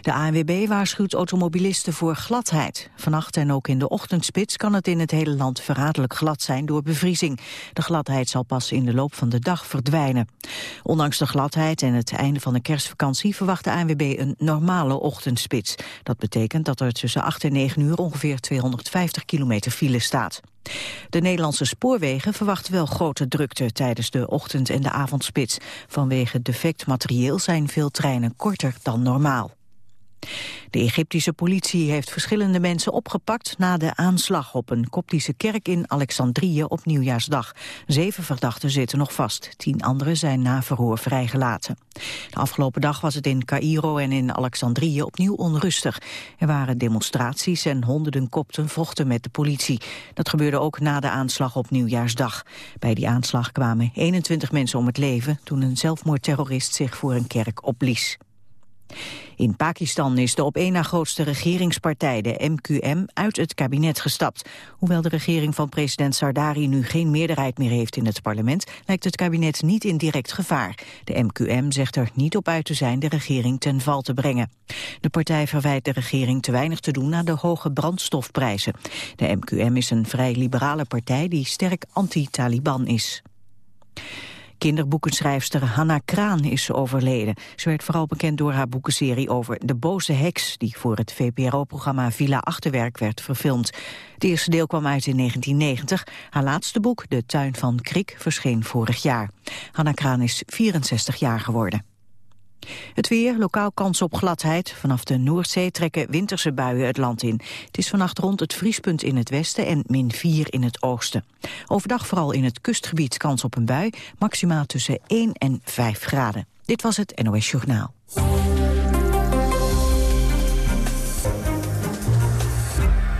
De ANWB waarschuwt automobilisten voor gladheid. Vannacht en ook in de ochtendspits kan het in het hele land verraderlijk glad zijn door bevriezing. De gladheid zal pas in de loop van de dag verdwijnen. Ondanks de gladheid en het einde van de kerstvakantie verwacht de ANWB een normale ochtendspits. Dat betekent dat er tussen 8 en 9 uur ongeveer 250 kilometer file staat. De Nederlandse spoorwegen verwachten wel grote drukte tijdens de ochtend- en de avondspits. Vanwege defect materieel zijn veel treinen korter dan normaal. De Egyptische politie heeft verschillende mensen opgepakt na de aanslag op een koptische kerk in Alexandrië op Nieuwjaarsdag. Zeven verdachten zitten nog vast. Tien anderen zijn na verhoor vrijgelaten. De afgelopen dag was het in Cairo en in Alexandrië opnieuw onrustig. Er waren demonstraties en honderden kopten vochten met de politie. Dat gebeurde ook na de aanslag op Nieuwjaarsdag. Bij die aanslag kwamen 21 mensen om het leven toen een zelfmoordterrorist zich voor een kerk opblies. In Pakistan is de op één na grootste regeringspartij, de MQM, uit het kabinet gestapt. Hoewel de regering van president Sardari nu geen meerderheid meer heeft in het parlement, lijkt het kabinet niet in direct gevaar. De MQM zegt er niet op uit te zijn de regering ten val te brengen. De partij verwijt de regering te weinig te doen aan de hoge brandstofprijzen. De MQM is een vrij liberale partij die sterk anti-Taliban is. Kinderboekenschrijfster Hanna Kraan is overleden. Ze werd vooral bekend door haar boekenserie over De Boze Heks... die voor het VPRO-programma Villa Achterwerk werd verfilmd. Het eerste deel kwam uit in 1990. Haar laatste boek, De Tuin van Krik, verscheen vorig jaar. Hanna Kraan is 64 jaar geworden. Het weer, lokaal kans op gladheid. Vanaf de Noordzee trekken winterse buien het land in. Het is vannacht rond het vriespunt in het westen en min 4 in het oosten. Overdag vooral in het kustgebied kans op een bui. Maximaal tussen 1 en 5 graden. Dit was het NOS Journaal.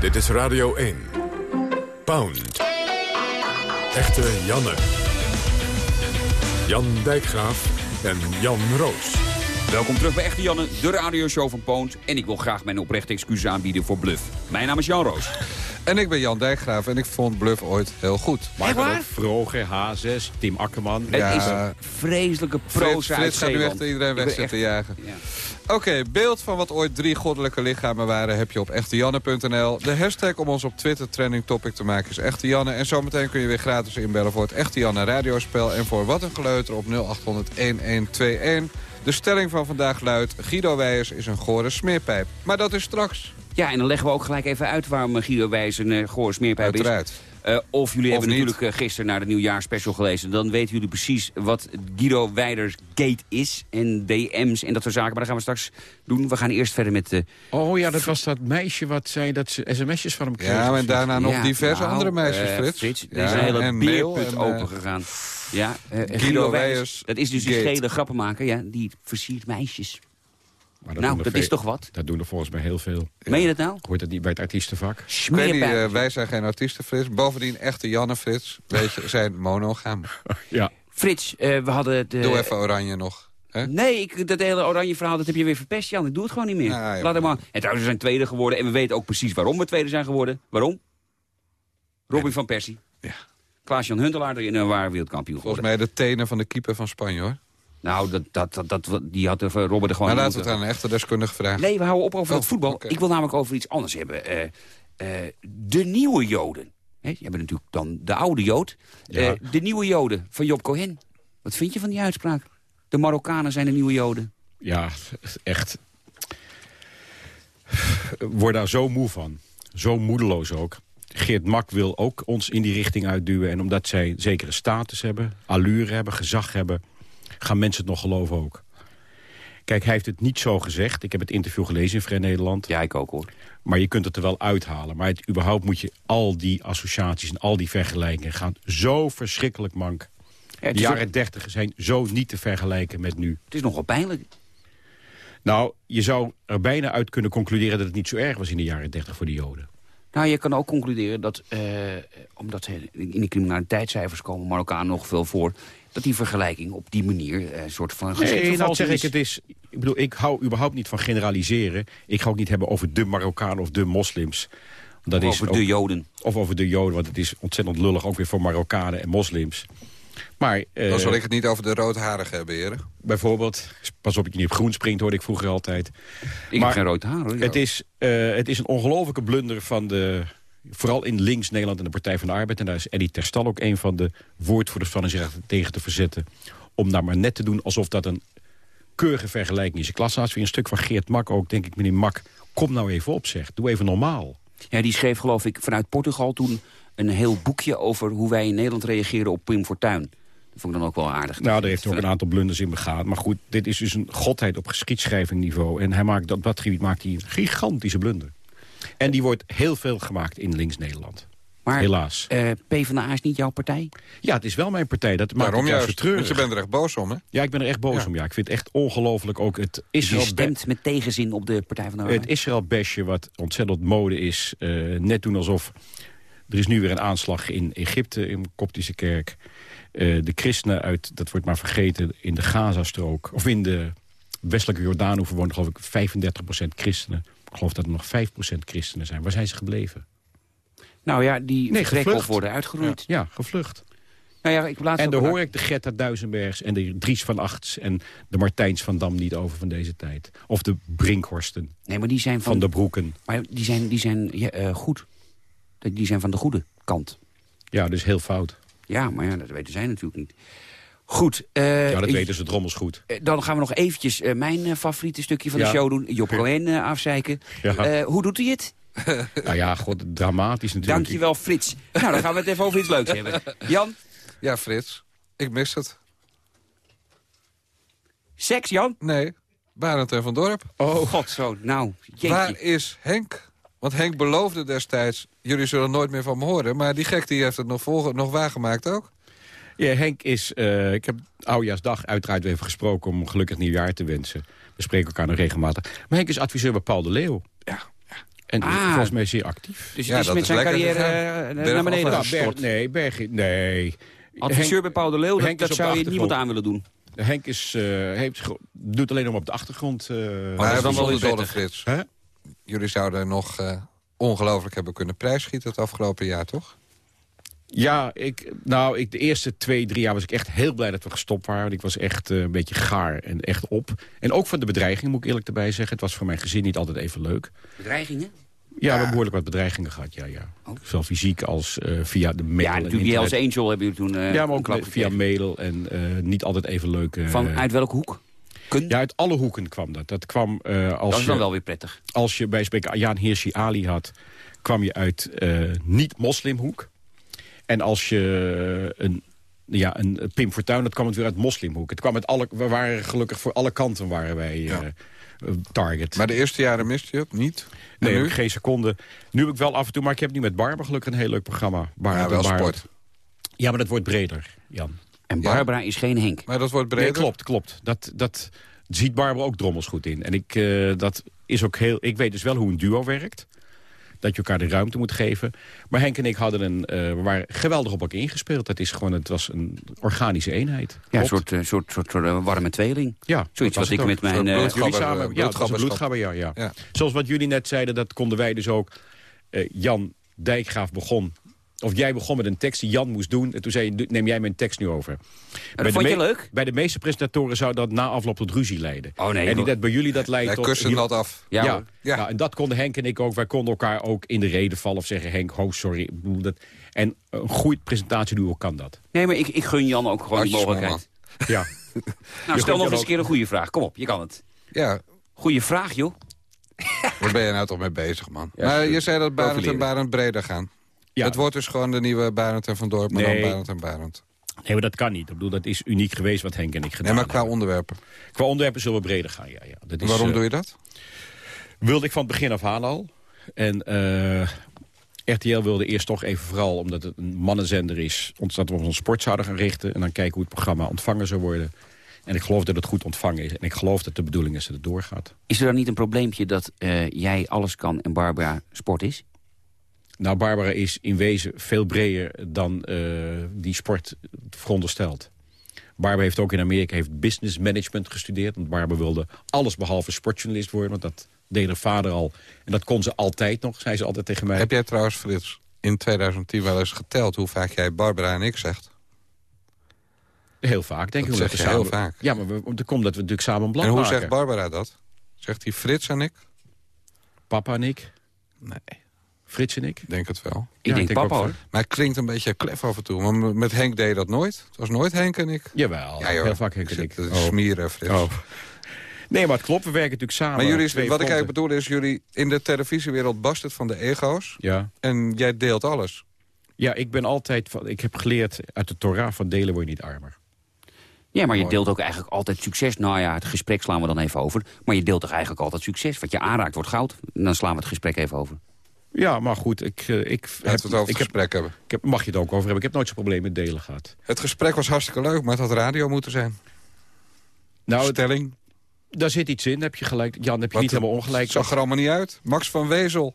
Dit is Radio 1. Pound. Echte Janne. Jan Dijkgraaf en Jan Roos. Welkom terug bij Echte Janne, de radioshow van Poont. En ik wil graag mijn oprechte excuses aanbieden voor Bluff. Mijn naam is Jan Roos. En ik ben Jan Dijkgraaf en ik vond Bluff ooit heel goed. Echt waar? Vroger, H6, Tim Akkerman. Het Ja. is een vreselijke Frits, proza uit Frits gaat nu echt iedereen Ik weg ben zitten echt- jagen. Ja. Oké, beeld van wat ooit drie goddelijke lichamen waren... heb je op echtejanne.nl. De hashtag om ons op Twitter trending topic te maken is Echte Janne. En zometeen kun je weer gratis inbellen voor het Echte Janne radiospel... en voor Wat een Geleuter op 0800-1121. De stelling van vandaag luidt... Guido Weijers is een gore smeerpijp. Maar dat is straks. Ja, en dan leggen we ook gelijk even uit waarom Guido Wijs een uh, goor smeerpijp is. Eh, of jullie hebben niet. natuurlijk eh, gisteren naar de nieuwjaarspecial gelezen. Dan weten jullie precies wat Guido Weiders gate is. En DM's en dat soort zaken. Maar dat gaan we straks doen. We gaan eerst verder met... de. Oh ja, dat was dat meisje wat zei dat ze sms'jes van hem kreeg. Ja, en daarna nog Ja, diverse nou, andere meisjes, eh, Frits. Frits, er Ja, is een hele beerput en, eh, open gegaan. Ja, eh, Guido, Guido Weijers, dat is dus die gele grappenmaker. Ja, die versiert meisjes. Maar nou, dat veel- is toch wat? Dat doen er volgens mij heel veel. Meen je dat nou? Hoort dat niet bij het artiestenvak? Smeerpijp. eh, wij zijn geen artiesten, Frits. Bovendien, echte Janne, Frits, weet je, zijn monogaam. Ja. Frits, eh, we hadden... De... Doe even oranje nog. Hè? Nee, ik, dat hele oranje verhaal dat heb je weer verpest, Jan. Ik doe het gewoon niet meer. Ja, ja, Laat hem maar-. En trouwens, we zijn tweede geworden. En we weten ook precies waarom we tweede zijn geworden. Waarom? Robin van Persie. Ja. Klaas-Jan Huntelaar erin een waar wereldkampioen Volgens geworden. mij de tenen van de keeper van Spanje, hoor. Nou, dat, dat, dat, dat, die had er, Robin er gewoon Maar laten we het aan een echte deskundige vragen. Nee, we houden op over Oh, het voetbal. oké. Ik wil namelijk over iets anders hebben. Eh, eh, de nieuwe Joden. Hè, je hebt natuurlijk dan de oude Jood. Ja. Eh, de nieuwe Joden van Job Cohen. Wat vind je van die uitspraak? De Marokkanen zijn de nieuwe Joden. Ja, echt. Word daar zo moe van. Zo moedeloos ook. Geert Mak wil ook ons in die richting uitduwen. En omdat zij zekere status hebben, allure hebben, gezag hebben... gaan mensen het nog geloven ook. Kijk, hij heeft het niet zo gezegd. Ik heb het interview gelezen in Vrij Nederland. Ja, ik ook hoor. Maar je kunt het er wel uithalen. Maar het, überhaupt moet je al die associaties en al die vergelijkingen... gaan zo verschrikkelijk mank. Ja, De jaren dertig zijn zo niet te vergelijken met nu. Het is nogal pijnlijk. Nou, je zou er bijna uit kunnen concluderen dat het niet zo erg was in de jaren 30 voor de Joden. Nou, je kan ook concluderen dat, eh, omdat in de criminaliteitscijfers komen Marokkanen nog veel voor, dat die vergelijking op die manier eh, een soort van Nee, gezichtsvervalsing dat zeg ik. is. Het is, ik bedoel, ik hou überhaupt niet van generaliseren. Ik ga ook niet hebben over de Marokkanen of de moslims. Dat is over ook- de Joden. Of over de Joden, want het is ontzettend lullig ook weer voor Marokkanen en moslims. Maar, uh, Dan zal ik het niet over de roodharigen hebben, heren. Bijvoorbeeld, pas op dat je niet op groen springt, hoorde ik vroeger altijd. Ik maar heb geen rood haar, hoor. Het is, uh, het is een ongelofelijke blunder van de... Vooral in links Nederland en de Partij van de Arbeid. En daar is Eddie Terstal ook een van de woordvoerders van... en zich tegen te verzetten. Om daar maar net te doen alsof dat een keurige vergelijking is. Ik las weer een stuk van Geert Mak ook. Denk ik, meneer Mak, kom nou even op, zeg. Doe even normaal. Ja, die schreef geloof ik vanuit Portugal toen een heel boekje... over hoe wij in Nederland reageren op Pim Fortuyn. Dat vond ik dan ook wel aardig. Nou, daar heeft hij ook een aantal blunders in begaan. Maar goed, dit is dus een godheid op geschiedschrijvingniveau. En hij maakt, dat gebied maakt hij een gigantische blunder. En die wordt heel veel gemaakt in links-Nederland. Maar Helaas. Uh, PvdA is niet jouw partij? Ja, het is wel mijn partij. Dat maakt Waarom juist? treurig. Want je bent er echt boos om, hè? Ja, ik ben er echt boos Ja. om. Ja. Ik vind het echt ongelooflijk ook het Dus Israël... je stemt met tegenzin op de Partij van de Arbeid? Het Israël-besje, wat ontzettend mode is. eh, net doen alsof... Er is nu weer een aanslag in Egypte, in de Koptische kerk. Eh, de christenen uit, dat wordt maar vergeten, in de Gazastrook... of in de westelijke wonen geloof ik 35% christenen. Ik geloof dat er nog 5% christenen zijn. Waar zijn ze gebleven? Nou ja, die Nee, worden uitgeroeid. Ja, gevlucht. Nou ja, ik En daar hoor ik de Greta Duisenbergs en de Dries van Achts... en de Martijns van Dam niet over van deze tijd. Of de Brinkhorsten Nee, maar die zijn van, van de Broeken. maar die zijn, die zijn ja, eh, goed. Die zijn van de goede kant. Ja, dus heel fout. Ja, maar ja, dat weten zij natuurlijk niet. Goed. eh, Ja, dat weten ze drommels goed. eh, Dan gaan we nog eventjes eh, mijn favoriete stukje van de show doen. Job Cohen afzeiken. Ja. Eh, hoe doet hij het? Nou ja, god, dramatisch natuurlijk. Dankjewel, Frits. nou, dan gaan we het even over iets leuks hebben. Jan, Ja, Frits. Ik mis het. seks, Jan? Nee, Barend en Van Dorp. Oh, god zo. Nou, jeetje. Waar is Henk? Want Henk beloofde destijds... jullie zullen nooit meer van me horen. Maar die gek die heeft het nog, volge- nog waargemaakt ook. Ja, Henk is... eh, ik heb Oudjaarsdag uiteraard weer even gesproken... om een gelukkig nieuwjaar te wensen. We spreken elkaar nog regelmatig. Maar Henk is adviseur bij Paul de Leeuw. Ja. En Ah. volgens mij zeer actief. Dus Ja, het is dat met is zijn carrière gegaan. eh, naar beneden en Nou, Berg- nee, Berg, nee. Adviseur Henk, bij Paul de Leeuw, dat, Henk dat de zou je niemand aan willen doen. Henk is, eh, heeft, doet alleen nog maar op de achtergrond. eh, Maar dat hij is dan was wel prettig. Frits. hè? Jullie zouden nog eh, ongelooflijk hebben kunnen prijsschieten het afgelopen jaar, toch? Ja, ik, nou, ik, de eerste twee, drie jaar was ik echt heel blij dat we gestopt waren. Want ik was echt eh, een beetje gaar en echt op. En ook van de bedreiging, moet ik eerlijk erbij zeggen. Het was voor mijn gezin niet altijd even leuk. Bedreigingen? Ja, we hebben behoorlijk wat bedreigingen gehad, ja, ja. Oh. Zowel fysiek als eh, via de mail Ja, natuurlijk. Als. Angel hebben jullie toen eh, Ja, maar ook via gekregen. mail en niet altijd even leuk. eh, Van uit welke hoek? Kun? Ja, uit alle hoeken kwam dat. Dat kwam als, dat is dan je, wel weer prettig. als je bij spreken Ayaan Hirsi Ali had... kwam je uit niet-moslimhoek. En als je eh, een, ja, een Pim Fortuyn, dat kwam het weer uit moslimhoek. Het kwam uit alle, we waren gelukkig voor alle kanten waren wij eh, Ja. target. Maar de eerste jaren miste je het niet. En nee, nu? geen seconde. Nu heb ik wel af en toe, maar ik heb nu met Barbara gelukkig een heel leuk programma. Barend Ja, wel sport. Ja, maar dat wordt breder, Jan. En Ja. Barbara is geen Henk. Maar dat wordt Nee, breder. klopt, klopt. Dat, dat ziet Barbara ook drommels goed in. En ik, eh, dat is ook heel, ik weet dus wel hoe een duo werkt. Dat je elkaar de ruimte moet geven. Maar Henk en ik hadden een, eh, we waren geweldig op elkaar ingespeeld. Dat is gewoon, het was een organische eenheid. Ja, een Klopt. soort, eh, soort, soort, soort eh, warme tweeling. ja, Zoiets wat ik met mijn... Zo'n eh, bloed- Jullie Gabber- samen, ja, het was een bloedgabberschap. bloedgabber, ja, ja. Ja. Zoals wat jullie net zeiden, dat konden wij dus ook. Eh, Jan Dijkgraaf begon, of jij begon met een tekst die Jan moest doen. En toen zei je, neem jij mijn tekst nu over. Bij de vond je leuk? Bij de meeste presentatoren zou dat na afloop tot ruzie leiden. Oh nee, en dat bij jullie dat leidt tot... kussen dat af. Ja, Ja. Nou, en dat konden Henk en ik ook. Wij konden elkaar ook in de reden vallen of zeggen... Henk, oh sorry. Dat. En een goed presentatieduo kan dat. Nee, maar ik, ik gun Jan ook gewoon die Hartjes, mogelijkheid. Ja. Nou, stel nog eens een keer een goede vraag. Kom op, je kan het. Ja, Goeie vraag, joh. waar ben je nou toch mee bezig, man? Ja, maar je zei dat Barend en. Barend breder gaan. Ja. Het wordt dus gewoon de nieuwe Barend en Van Dorp, maar Nee. dan Barend en Barend. Nee, maar dat kan niet. Ik bedoel, dat is uniek geweest wat Henk en ik gedaan Nee, maar qua hebben. onderwerpen. Qua onderwerpen zullen we breder gaan, ja. ja. Dat is, Waarom eh, doe je dat? Wilde ik van het begin af aan al. En eh, RTL wilde eerst toch even vooral, omdat het een mannenzender is... ons dat we ons een sport zouden gaan richten... en dan kijken hoe het programma ontvangen zou worden. En ik geloof dat het goed ontvangen is. En ik geloof dat de bedoeling is dat het doorgaat. Is er dan niet een probleempje dat eh, jij alles kan en Barbara sport is? Nou, Barbara is in wezen veel breder dan eh, die sport veronderstelt. Barbara heeft ook in Amerika heeft business management gestudeerd. Want Barbara wilde alles behalve sportjournalist worden. Want dat deed haar vader al. En dat kon ze altijd nog, zei ze altijd tegen mij. Heb jij trouwens, Frits, in 2010 wel eens geteld hoe vaak jij Barbara en ik zegt? Heel vaak, denk Dat ik. zeg je samen... heel vaak. Ja, maar we, dat komt dat we natuurlijk samen een blad En hoe maken. zegt Barbara dat? Zegt hij Frits en ik? Papa en ik, Nee, Frits en ik. denk het wel. Ik denk papa ook hoor. Maar het klinkt een beetje klef af en toe. Maar met Henk deed dat nooit. Het was nooit Henk en ik. Jawel, Ja, joh. heel vaak Henk en ik. Oh. Smieren, Frits. Oh. Nee, maar het klopt, we werken natuurlijk samen. Maar jullie, wat ik eigenlijk bedoel is... jullie in de televisiewereld barst het van de ego's. Ja. En jij deelt alles. ja, ik ben altijd... Van, ik heb geleerd uit de Torah van delen word je niet armer. Ja, maar je deelt ook eigenlijk altijd succes. Nou ja, het gesprek slaan we dan even over. Maar je deelt toch eigenlijk altijd succes. Wat je aanraakt wordt goud. En dan slaan we het gesprek even over. Ja, maar goed, ik, eh, ik, we het ik heb, gesprek hebben. ik heb, mag je het ook over hebben. Ik heb nooit zo'n probleem met delen gehad. Het gesprek was hartstikke leuk, maar het had radio moeten zijn. Nou, het- Stelling. daar zit iets in, heb je gelijk. Jan, heb je Wat, niet helemaal ongelijk. zag er allemaal niet uit. Max van Wezel.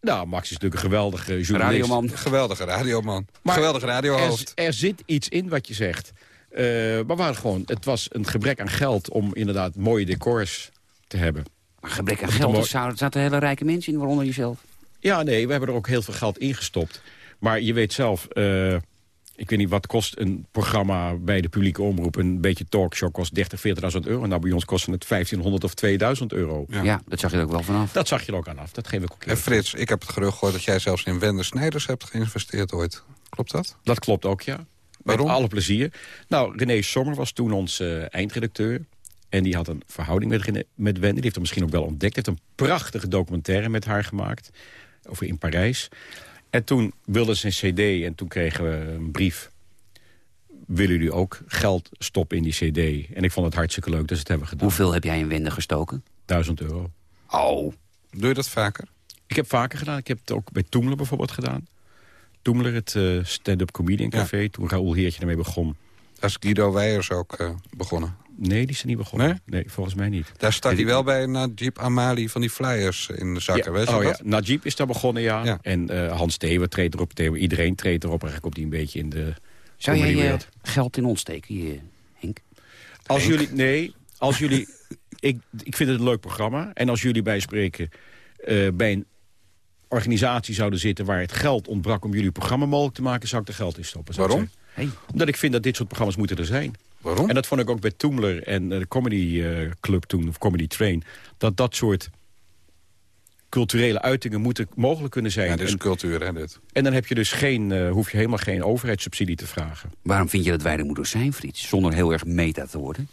Nou, Max is natuurlijk een geweldige journalist. Radioman. Geweldige radioman. Maar Geweldige radiohoofd. Er, er zit iets in wat je zegt. Eh, maar we waren gewoon, het was een gebrek aan geld om inderdaad mooie decors te hebben. Maar gebrek aan geld, er zaten hele rijke mensen in, waaronder jezelf. Ja, nee, we hebben er ook heel veel geld in gestopt. Maar je weet zelf, eh, ik weet niet wat kost een programma bij de publieke omroep. Een beetje talkshow kost 30, 40.000 euro. Nou, bij ons kost het 1500 of 2000 euro. Ja. dat zag je er ook wel vanaf. Dat zag je er ook aan af, dat geef ik ook En. Frits, ik heb het gerucht gehoord dat jij zelfs in Wende Snijders hebt geïnvesteerd ooit. Klopt dat? Dat klopt ook, ja. Waarom? Met alle plezier. Nou, René Sommer was toen onze eh, eindredacteur. En die had een verhouding met, met Wendy. Die heeft hem misschien ook wel ontdekt. heeft een prachtige documentaire met haar gemaakt. Over in Parijs. En toen wilden ze een cd en toen kregen we een brief. Willen jullie ook geld stoppen in die cd? En ik vond het hartstikke leuk, dus dat hebben we gedaan. Hoeveel heb jij in Wende gestoken? 1000 euro. Oh, Doe je dat vaker? Ik heb vaker gedaan. Ik heb het ook bij Toemler bijvoorbeeld gedaan. Toemler, het eh, stand-up comedian café. Toen Raoul Heertje ermee begon. Daar is Guido Weijers ook eh, begonnen. Nee, die is er niet begonnen. Nee? volgens mij niet. Daar stak hij wel bij Najib Amali van die flyers in de zakken. Weet je oh, dat? ja. Najib is daar begonnen, ja. Ja. En eh, Hans Theeuwen treedt erop. Theeuwen, iedereen treedt erop. Eigenlijk op die een beetje in de zou jij je comedywereld. geld in ons steken, hier, Henk? Als jullie... Nee, als jullie... ik, ik vind het een leuk programma. En als jullie bijspreken eh, bij een organisatie zouden zitten... waar het geld ontbrak om jullie programma mogelijk te maken... zou ik er geld in stoppen. Waarom? Hey. Omdat ik vind dat dit soort programma's moeten er zijn. Waarom? En dat vond ik ook bij Toemler en eh, de Comedy eh, Club toen, of Comedy Train. Dat dat soort culturele uitingen moeten mogelijk kunnen zijn. Ja, dit is cultuur, hè, dit. en dan heb je dus geen, eh, hoef je helemaal geen overheidssubsidie te vragen. Waarom vind je dat wij er moeten zijn, Frits? Zonder heel erg meta te worden.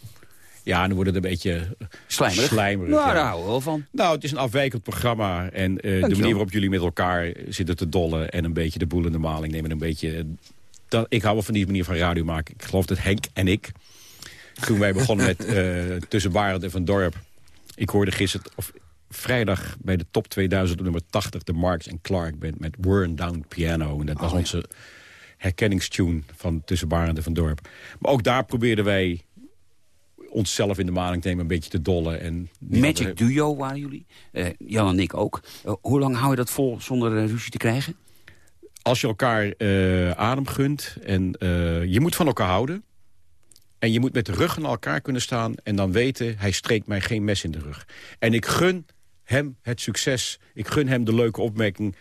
Ja, dan wordt het een beetje Slijmerig. slijmerig. Nou, ja. daar houden we wel van. Nou, het is een afwijkend programma. En eh, de manier waarop jullie met elkaar zitten te dollen... en een beetje de boel in de maling nemen. Een beetje, dat, ik hou wel van die manier van radio maken. Ik geloof dat Henk en ik... toen wij begonnen met eh, Tussen Barend en Van Dorp... ik hoorde gisteren, of vrijdag bij de top 2000 op nummer 80... de Marks en Clark band met Worn Down Piano. En dat was Oh, ja. onze herkenningstune van Tussen Barend en Van Dorp. Maar ook daar probeerden wij onszelf in de maling te nemen... een beetje te dollen. En Magic duo waren jullie. Eh, Jan en ik ook. Eh, hoe lang hou je dat vol zonder eh, ruzie te krijgen? als je elkaar adem gunt en je moet van elkaar houden... en je moet met de rug naar elkaar kunnen staan... en dan weten, hij streekt mij geen mes in de rug. En ik gun hem het succes. Ik gun hem de leuke opmerking.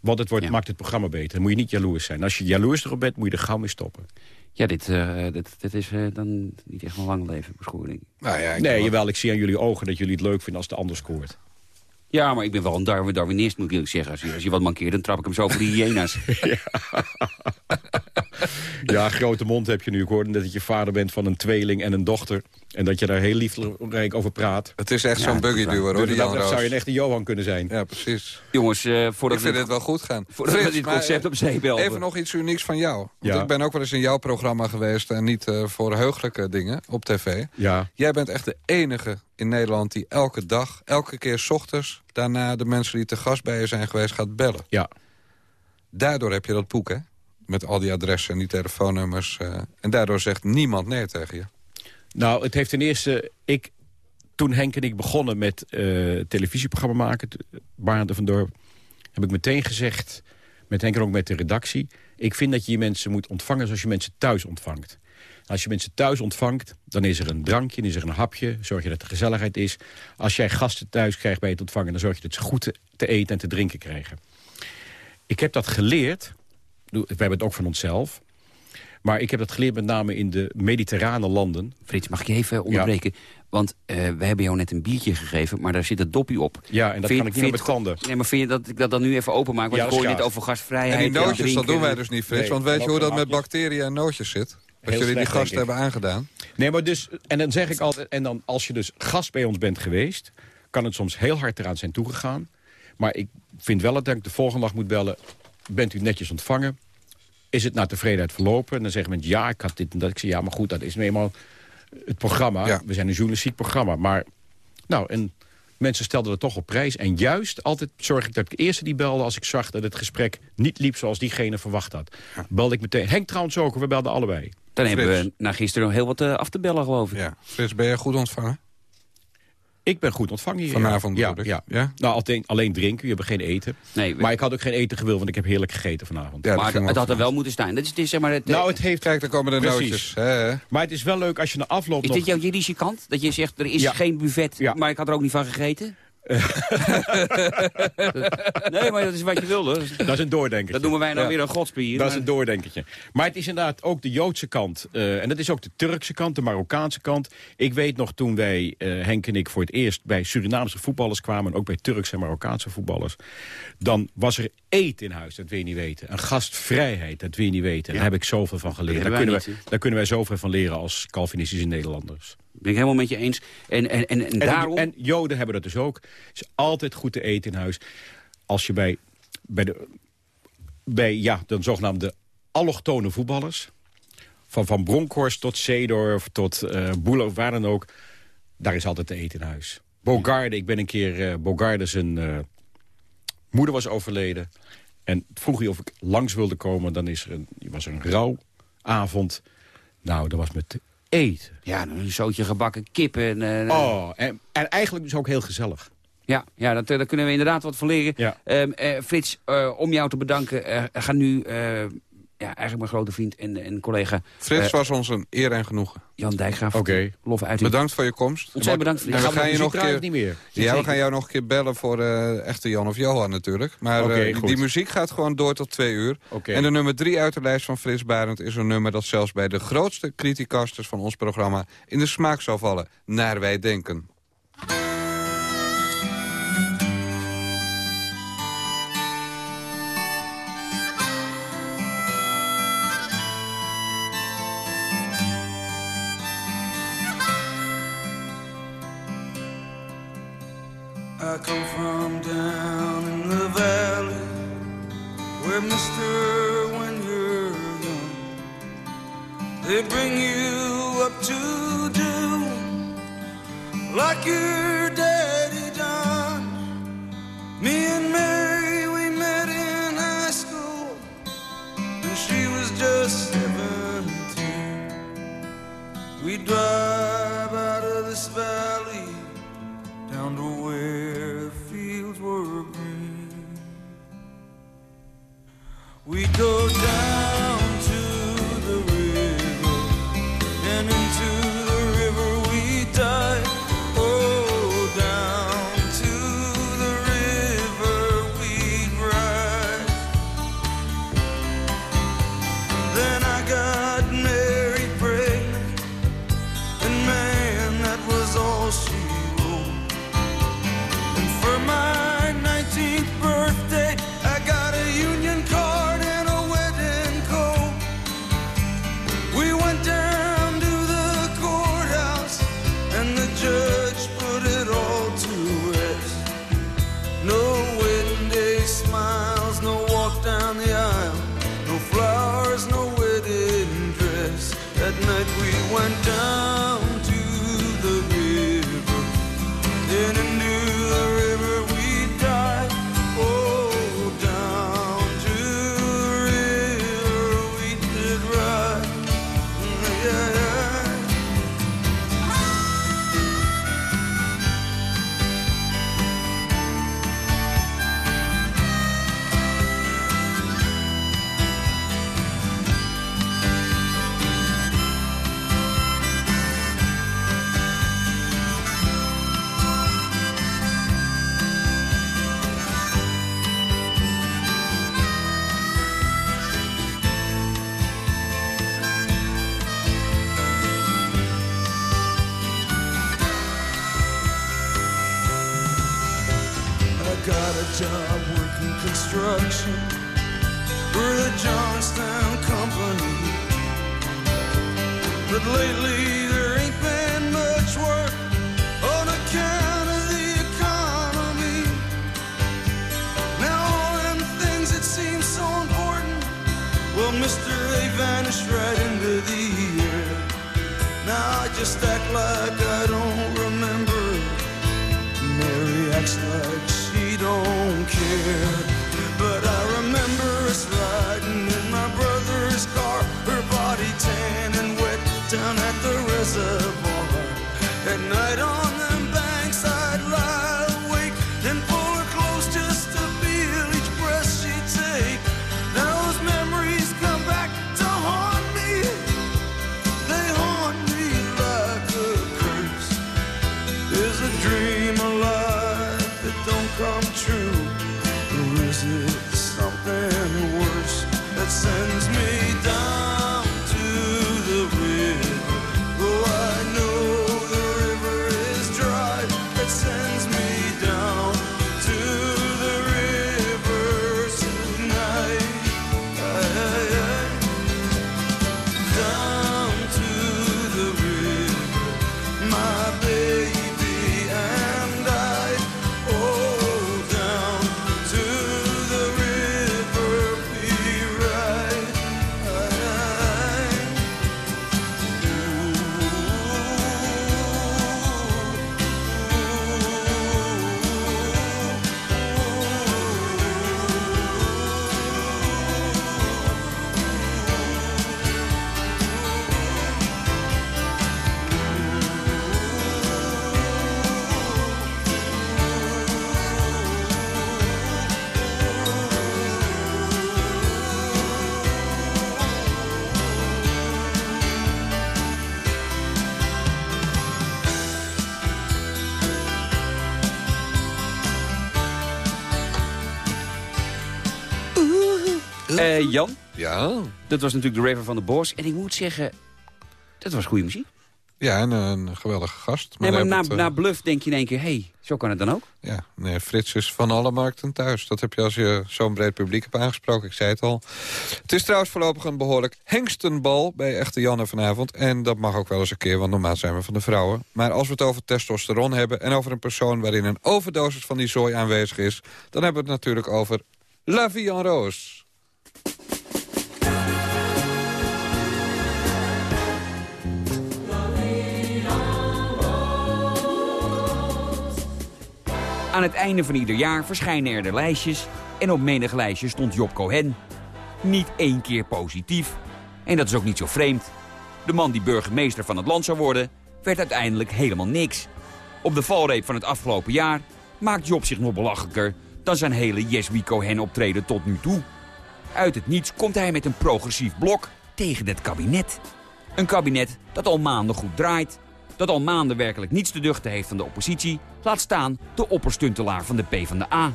Want het wordt, Ja. maakt het programma beter. Dan moet je niet jaloers zijn. Als je jaloers erop bent, moet je er gauw mee stoppen. Ja, dit, eh, dit, dit is eh, dan niet echt een lang leven beschoring. Nou ja, Nee, jawel, ik zie aan jullie ogen dat jullie het leuk vinden als de ander scoort. Ja, maar ik ben wel een Darwin Darwinist, moet ik eerlijk zeggen. Als je, als je wat mankeert, dan trap ik hem zo voor die hyena's. Ja, grote mond heb je nu. Ik hoorde net dat je vader bent van een tweeling en een dochter. En dat je daar heel lieflijk over praat. Het is echt Ja, zo'n buggy duwer, hoor, Dus die dat, zou je een echte Johan kunnen zijn. Ja, precies. Jongens, eh, voordat Ik vind we, het wel goed gaan. voordat we dit maar, concept op zee belden. Even nog iets unieks van jou. Want Ja. ik ben ook wel eens in jouw programma geweest... en niet eh, voor heugelijke dingen op tv. Ja, Jij bent echt de enige in Nederland die elke dag, elke keer 's ochtends... daarna de mensen die te gast bij je zijn geweest gaat bellen. ja. Daardoor heb je dat boek, hè? Met al die adressen en die telefoonnummers. eh, en daardoor zegt niemand nee tegen je. Nou, het heeft ten eerste... Ik, toen Henk en ik begonnen met eh televisieprogramma maken... t- Barend van Dorp... heb ik meteen gezegd, met Henk en ook met de redactie... ik vind dat je je mensen moet ontvangen zoals je mensen thuis ontvangt. Als je mensen thuis ontvangt, dan is er een drankje, dan is er een hapje. Zorg je dat er gezelligheid is. Als jij gasten thuis krijgt bij het ontvangen... dan zorg je dat ze goed te eten en te drinken krijgen. Ik heb dat geleerd. We hebben het ook van onszelf. Maar ik heb dat geleerd met name in de mediterrane landen. Frits, mag ik je even onderbreken? Want uh, we hebben jou net een biertje gegeven, maar daar zit het doppie op. Ja, en dat vind kan ik niet met tanden. Nee, maar vind je dat ik dat dan nu even openmaak? Want ja, ik hoor je net over gastvrijheid. En die nootjes, dat doen wij dus niet, Frits. want weet je hoe dat met bacteriën en nootjes zit? Dat jullie die gasten hebben aangedaan. Nee, maar dus, en dan zeg ik altijd, en dan als je dus gast bij ons bent geweest... kan het soms heel hard eraan zijn toegegaan. Maar ik vind wel dat ik de volgende dag moet bellen... bent u netjes ontvangen? Is het naar tevredenheid verlopen? En dan zeggen mensen, ja, ik had dit en dat. Ik zeg, ja, maar goed, dat is nu eenmaal het programma. We zijn een journalistiek programma. Maar, nou, en mensen stelden het toch op prijs. En juist altijd zorg ik dat ik de eerste die belde... als ik zag dat het gesprek niet liep zoals diegene verwacht had. Belde ik meteen. Henk trouwens ook, we belden allebei. Dan hebben we na gisteren nog heel wat uh, af te bellen, geloof ik. Ja. Frits, ben je goed ontvangen? Ik ben goed ontvangen hier. Vanavond ja. Ja, ja. Nou, alleen, alleen drinken, we hebben geen eten. Nee, Maar ik had ook geen eten gewild, want ik heb heerlijk gegeten vanavond. Ja, maar het had er wel moeten staan. Dat is, het is, zeg maar, het, nou, het heeft... Kijk, dan komen de nootjes. Hè? Maar het is wel leuk als je na afloop Is nog... dit jouw Jiddische kant? Dat je zegt, er is geen buffet, maar ik had er ook niet van gegeten? nee, maar dat is wat je wilde. Dat is een doordenkertje. Dat noemen wij nou weer een godspier. Dat is een doordenkertje. Maar het is inderdaad ook de Joodse kant. Uh, en dat is ook de Turkse kant, de Marokkaanse kant. Ik weet nog toen wij, uh, Henk en ik, voor het eerst bij Surinaamse voetballers kwamen... en ook bij Turkse en Marokkaanse voetballers... dan was er eten in huis, dat wil je niet weten. Een gastvrijheid, dat wil je niet weten. Daar heb ik zoveel van geleerd. Daar kunnen, wij, daar kunnen wij zoveel van leren als Calvinistische Nederlanders ben ik helemaal met je eens. En, en, en, en, daarom... en Joden hebben dat dus ook. Het is altijd goed te eten in huis. Als je bij, bij, de, bij ja, de zogenaamde allochtone voetballers... van Van Bronckhorst tot Seedorf tot uh, Boelo, waar dan ook... daar is altijd te eten in huis. Bogarde, ik ben een keer... Uh, Bogarde zijn uh, moeder was overleden. En vroeg hij of ik langs wilde komen. Dan is er een, was er een rouwavond. Nou, dat was met eten. Ja, een zootje gebakken kippen. En, uh, oh, en, en eigenlijk dus ook heel gezellig. Ja, ja dat, daar kunnen we inderdaad wat van leren. Ja. Um, uh, Frits, uh, om jou te bedanken, uh, ga nu ja, eigenlijk mijn grote vriend en, en collega... Frits uh, was ons een eer en genoegen. Jan Dijkgraaf. Oké. Okay. Lof uit. Bedankt voor je komst. Ontzettend bedankt. En we gaan je nog keer, niet meer. Ja, we gaan jou nog een keer bellen voor uh, echte Jan of Johan natuurlijk. Maar okay, uh, die muziek gaat gewoon door tot twee uur. Okay. En de nummer drie uit de lijst van Frits Barend is een nummer dat zelfs bij de grootste criticasters van ons programma in de smaak zal vallen. Naar wij denken. They bring you up to do like your daddy done. Me and Mary, we met in high school, and she was just seventeen. We drive out of this valley down to where the fields were green. We go down was Ja, dat was natuurlijk de River van de Bos. En ik moet zeggen, dat was goede muziek. ja en een geweldige gast. Nee, maar na, het, eh, na Bluff denk je in één keer... hé, hey, zo kan het dan ook. Ja, nee, Frits is van alle markten thuis. Dat heb je als je zo'n breed publiek hebt aangesproken. Ik zei het al. Het is trouwens voorlopig een behoorlijk hengstenbal bij Echte Janne vanavond. En dat mag ook wel eens een keer, want normaal zijn we van de vrouwen. Maar als we het over testosteron hebben... en over een persoon waarin een overdosis van die zooi aanwezig is... dan hebben we het natuurlijk over La Vie en Rose. Aan het einde van ieder jaar verschijnen er de lijstjes... en op menig lijstje stond Job Cohen. Niet één keer positief. En dat is ook niet zo vreemd. De man die burgemeester van het land zou worden... werd uiteindelijk helemaal niks. Op de valreep van het afgelopen jaar... maakt Job zich nog belachelijker... dan zijn hele Yes We Cohen optreden tot nu toe. Uit het niets komt hij met een progressief blok tegen het kabinet. Een kabinet dat al maanden goed draait. Dat al maanden werkelijk niets te duchten heeft van de oppositie. Laat staan de opperstuntelaar van de PvdA.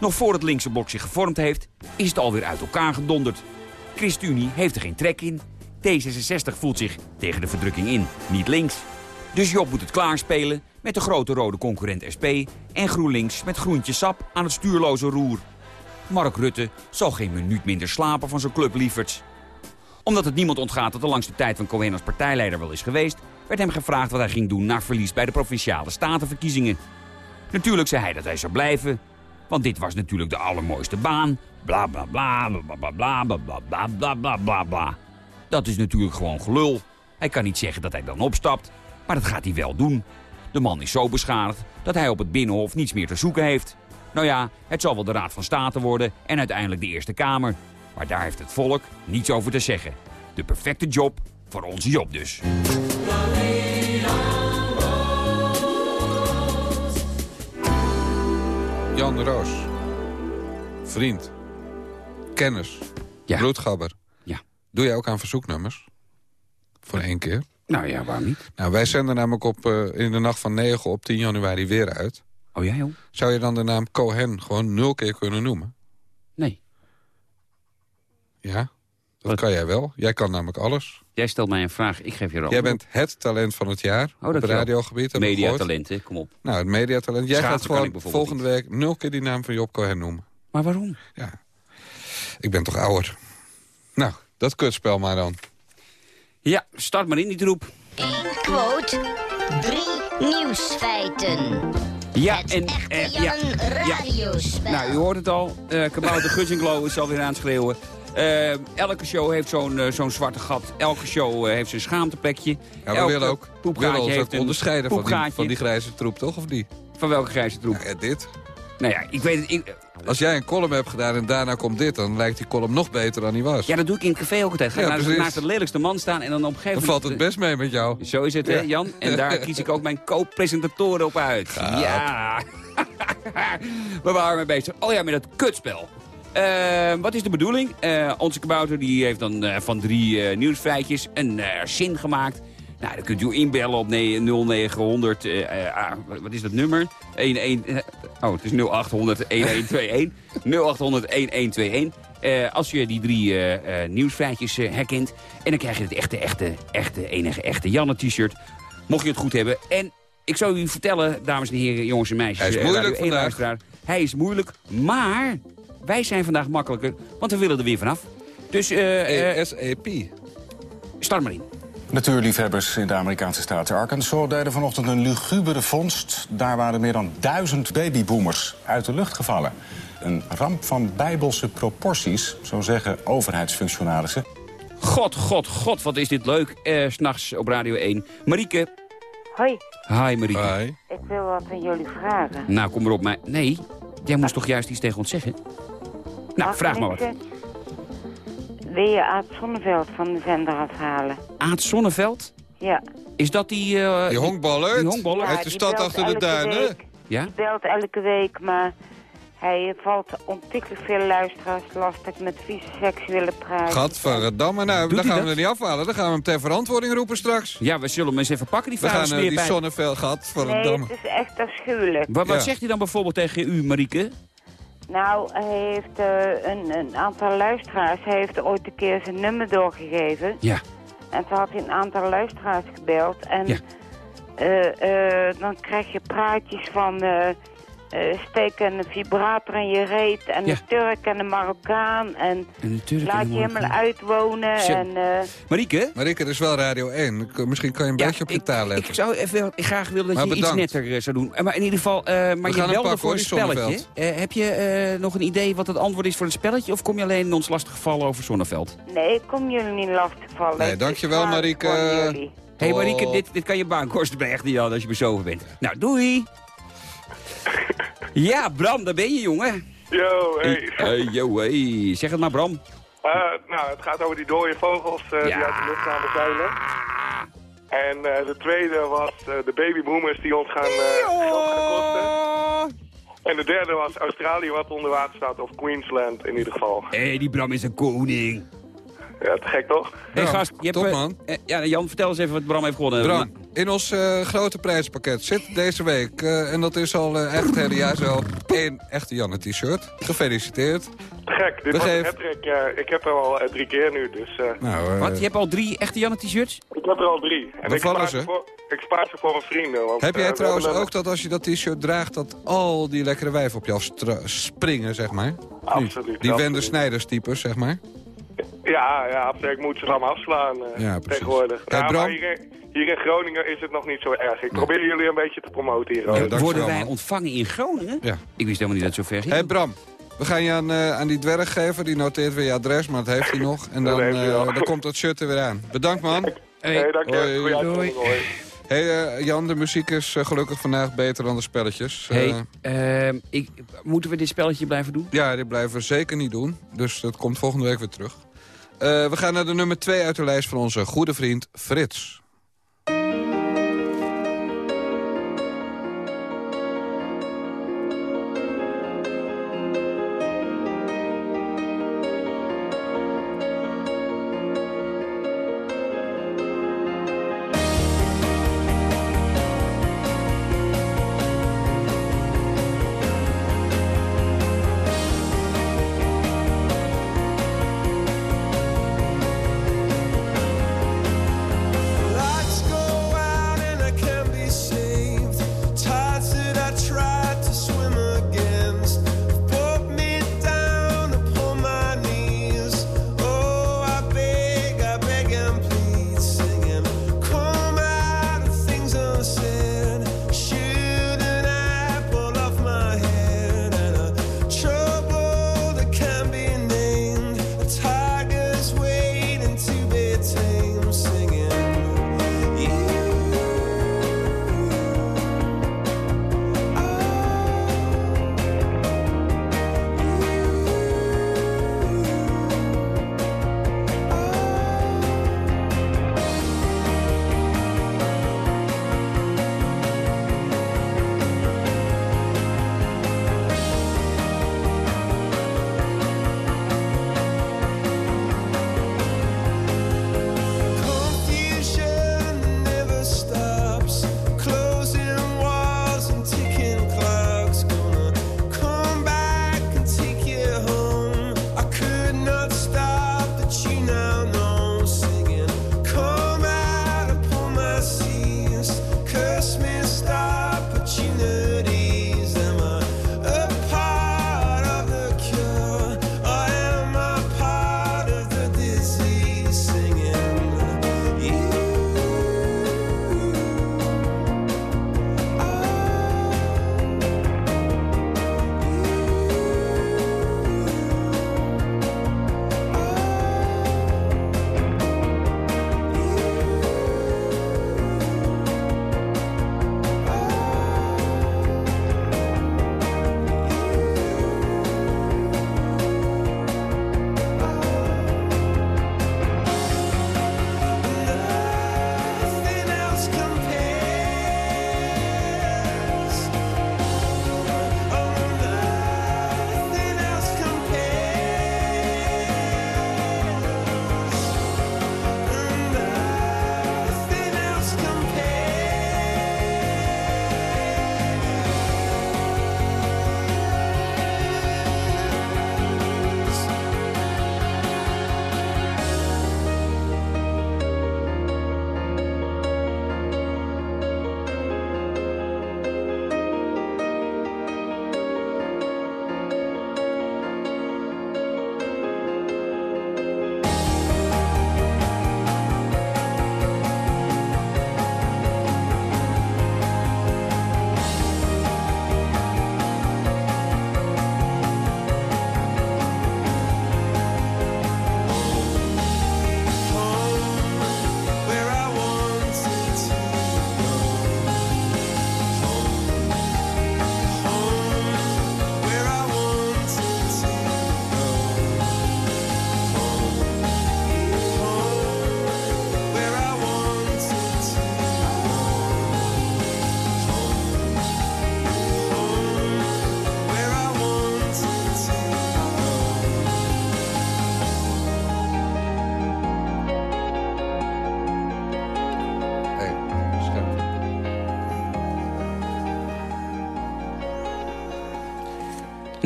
Nog voor het linkse blok zich gevormd heeft, is het alweer uit elkaar gedonderd. ChristenUnie heeft er geen trek in. D66 voelt zich tegen de verdrukking in, niet links. Dus Job moet het klaarspelen met de grote rode concurrent SP... en GroenLinks met groentje sap aan het stuurloze roer. Mark Rutte zal geen minuut minder slapen van zijn club lieverds. Omdat het niemand ontgaat dat de langste tijd van Cohen als partijleider wel is geweest... werd hem gevraagd wat hij ging doen na verlies bij de Provinciale Statenverkiezingen. Natuurlijk zei hij dat hij zou blijven. Want dit was natuurlijk de allermooiste baan. Bla bla bla bla bla bla bla bla bla bla bla. Dat is natuurlijk gewoon gelul. Hij kan niet zeggen dat hij dan opstapt, maar dat gaat hij wel doen. De man is zo beschadigd dat hij op het Binnenhof niets meer te zoeken heeft. Nou ja, het zal wel de Raad van State worden en uiteindelijk de Eerste Kamer. Maar daar heeft het volk niets over te zeggen. De perfecte job voor onze job dus. Jan Roos. Vriend. Kennis. Ja. Bloedgabber. Ja. Doe jij ook aan verzoeknummers? Voor één keer. Nou ja, waarom niet? Nou, wij zenden namelijk op, eh, in de nacht van 9 op 10 januari weer uit. Oh ja, joh? Zou je dan de naam Cohen gewoon nul keer kunnen noemen? Nee. Ja, dat Wat? kan jij wel. Jij kan namelijk alles. Jij stelt mij een vraag, ik geef je een Jij antwoord. bent het talent van het jaar op het radiogebied. Mediatalenten, kom op. Nou, het mediatalent. Jij Schaatsen gaat gewoon volgende week nul keer die naam van Job Cohen noemen. Maar waarom? Ja. Ik ben toch ouder. Nou, dat kutspel maar dan. Ja, start maar in die troep. Eén quote, drie nieuwsfeiten. Ja, Het en... echte eh, Jan ja, radiospel. Nou, u hoort het al. eh Kabouter Gussinklo is alweer aan het schreeuwen. Eh, elke show heeft zo'n eh, zo'n zwarte gat. Elke show eh, heeft zijn schaamteplekje. Ja, we Elke willen ook, willen ons heeft ook een onderscheiden van die, van die grijze troep, toch? Of niet? Van welke grijze troep? Ja, dit. Nou ja, ik weet het. ik- Als jij een column hebt gedaan en daarna komt dit... dan lijkt die column nog beter dan die was. ja, dat doe ik in het café ook altijd. Ga Ja, naast, de lelijkste man staan en dan op een gegeven dan moment... valt het best mee met jou. Zo is het, hè, Jan? En daar kies ik ook mijn co-presentatoren op uit. Ja. We waren mee bezig. Oh ja, met dat kutspel. Eh, wat is de bedoeling? Eh, onze kabouter die heeft dan eh, van drie nieuwsfeitjes een zin gemaakt. Nou, dan kunt u inbellen op ne- 0900... eh, eh, ah, wat is dat nummer? 11, eh, oh, het is 0800 1121. 0800 1121. Eh, als je die drie nieuwsfeitjes herkent. En dan krijg je het echte, echte, echte, enige echte Janne-t-shirt. Mocht je het goed hebben. En ik zou u vertellen, dames en heren, jongens en meisjes. Hij is moeilijk Radio 1 vandaag. luisteraar, Hij is moeilijk, maar wij zijn vandaag makkelijker. Want we willen er weer vanaf. Dus eh eh ASAP. start maar in. Natuurliefhebbers in de Amerikaanse staat Arkansas deden vanochtend een lugubere vondst. Daar waren meer dan duizend babyboomers uit de lucht gevallen. Een ramp van bijbelse proporties, zo zeggen overheidsfunctionarissen. God, god, god, wat is dit leuk. Eh, S'nachts op Radio 1. Marieke. Hoi, Hi Marieke. Hi. ik wil wat aan jullie vragen. Nou, kom maar op. Maar nee, jij moest toch juist iets tegen ons zeggen? Nou, Mag vraag maar wat. zeggen? Wil je Aad Zonneveld van de zender afhalen? Aad Zonneveld? Ja. Is dat die... eh, Die honkballer. Die honkballer? Uit de stad belt achter de elke duinen. week. Ja? Die belt elke week, maar hij valt ontiegelijk veel luisteraars lastig met vieze seksuele praat. Gadverdamme. Nou, Doet dan gaan we er niet afhalen. Dan gaan we hem ter verantwoording roepen straks. Ja, we zullen hem eens even pakken, die We vuile gaan eh, die zonneveld Nee, gadverdamme. het is echt afschuwelijk. Wat, wat Ja. zegt hij dan bijvoorbeeld tegen u, Marieke? Nou, hij heeft eh, een, een aantal luisteraars. Hij heeft ooit een keer zijn nummer doorgegeven. Ja. En toen had hij een aantal luisteraars gebeld. En Ja. eh, dan krijg je praatjes van... eh eh, steek een vibrator in je reet. En Ja. een Turk en een Marokkaan. En laat je helemaal uitwonen. Zo. En, eh, Marieke? Marieke, er is wel Radio 1. K- Misschien kan je een beetje op je ik, taal ik letten. zou even ik graag willen dat Maar je iets netter eh, zou doen. Eh, Maar in ieder geval, eh, maar je pakken, voor een spelletje. Eh, heb je eh, nog een idee wat het antwoord is voor het spelletje? Of kom je alleen in ons lastiggevallen over Zonneveld? nee, ik kom jullie niet lastigvallen. Nee, dankjewel, Marieke. Hé hey. Marieke, dit, dit kan je baan kosten bij Echte Jan als je bezogen bent. Nou, doei! Ja, Bram, daar ben je, jongen. Yo, hey. Hey, yo, hey. Zeg het maar, Bram. Eh, nou, het gaat over die dode vogels eh, die uit de lucht gaan bezeilen. En eh, de tweede was eh, de babyboomers die ons gaan, eh, geld gaan kosten. En de derde was Australië wat onder water staat, of Queensland in ieder geval. Hé, hey, die Bram is een koning. Ja, te gek toch? Hé, Ja, gast, je hebt... top, man. ja, Jan, vertel eens even wat Bram heeft gewonnen. Bram, in ons eh, grote prijzenpakket zit deze week, eh, en dat is al eh, echt het hele jaar zo, één echte Janne t-shirt. Gefeliciteerd. Te gek. Dit was een. Ja, ik heb er al drie keer nu, dus eh, Nou, Wat, je hebt al drie Echte Janne t-shirts? ik heb er al drie. En ik vallen spaar, ze? Voor, ik spaar ze voor mijn vrienden. Want, Heb jij we trouwens ook dat als je dat t-shirt draagt... dat al die lekkere wijven op je afspringen, zeg maar? Absoluut. Die Wende. Snijders types, zeg maar? Ja, ja, ik moet ze allemaal afslaan eh, Ja, precies. tegenwoordig. Hey, ja, Bram? maar hier, in- hier in Groningen is het nog niet zo erg. Ik probeer jullie een beetje te promoten hier. Ja, ook. dankjewel, Worden wij ontvangen in Groningen? Ja. Ik wist helemaal niet dat het zo ver ging. Hé hey Bram, we gaan je aan, eh, aan die dwerg geven. Die noteert weer je adres, maar dat heeft hij nog. En dan, eh, dan komt dat shirt er weer aan. Bedankt, man. Hey, Hey, dank je. Hoi. Doei. hoi. hey, eh, Jan, de muziek is eh, gelukkig vandaag beter dan de spelletjes. Eh, hey, ehm, ik, moeten we dit spelletje blijven doen? ja, dit blijven we zeker niet doen. Dus dat komt volgende week weer terug. Eh, we gaan naar de nummer 2 uit de lijst van onze goede vriend Frits.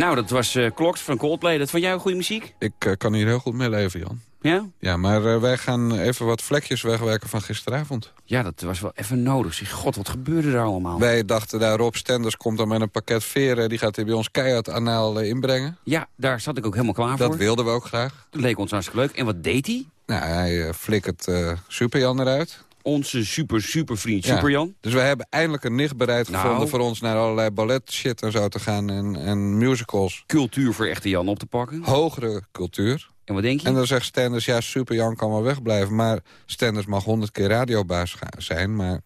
Nou, dat was Clocks van Coldplay. Dat vond jij goede muziek? Ik eh, kan hier heel goed mee leven, Jan. Ja? Ja, maar eh, wij gaan even wat vlekjes wegwerken van gisteravond. Ja, dat was wel even nodig. Zeg, God, wat gebeurde er allemaal? Wij dachten, daar Rob Stenders komt dan met een pakket veren... die gaat hij bij ons keihard anaal inbrengen. Ja, daar zat ik ook helemaal klaar Dat voor. wilden we ook graag. Dat leek ons hartstikke leuk. En wat deed hij? Nou, hij flikkert Superjan eruit. Onze super, super vriend Ja. Superjan. Dus we hebben eindelijk een nicht bereid Nou. gevonden voor ons... naar allerlei ballet shit en zo te gaan en, en musicals. Cultuur voor echte Jan op te pakken. Hogere cultuur. En wat denk je? En dan zegt Stenders, ja, Superjan kan wel wegblijven. Maar Stenders mag honderd keer radiobaas zijn. Maar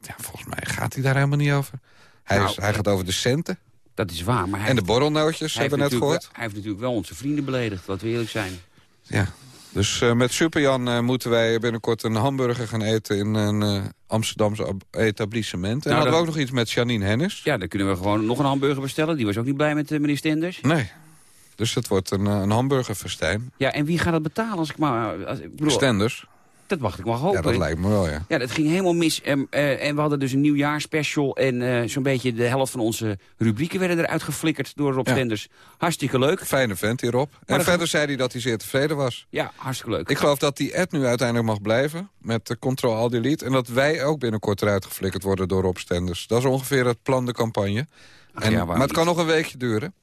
ja, volgens mij gaat hij daar helemaal niet over. Hij, Nou, is, hij gaat over de centen. Dat is waar, maar hij En de borrelnootjes hebben we net gehoord. wel- Hij heeft natuurlijk wel onze vrienden beledigd, laten we eerlijk zijn. Ja. Dus eh, met Superjan eh, moeten wij binnenkort een hamburger gaan eten... in een eh, Amsterdamse ab- etablissement. En Nou, hadden we dat- ook nog iets met Janine Hennis. Ja, dan kunnen we gewoon nog een hamburger bestellen. Die was ook niet blij met meneer Stenders. Nee. Dus het wordt een, een hamburgerfestijn. Ja, en wie gaat het betalen als ik maar... Als, ik bedoel, Stenders. Dat wacht ik maar hopen. Ja, dat lijkt me wel, ja. Ja, dat ging helemaal mis. En, eh, en we hadden dus een nieuwjaarspecial. En eh, zo'n beetje de helft van onze rubrieken werden eruit geflikkerd door Rob Ja. Stenders. Hartstikke leuk. Fijne vent hierop. En dan- verder zei hij dat hij zeer tevreden was. Ja, hartstikke leuk. Ik geloof dat die ad nu uiteindelijk mag blijven. Met de Ctrl-Alt-Delete. En dat wij ook binnenkort eruit geflikkerd worden door Rob Stenders. Dat is ongeveer het plan de campagne. Ach En, ja, maar het kan nog een weekje duren.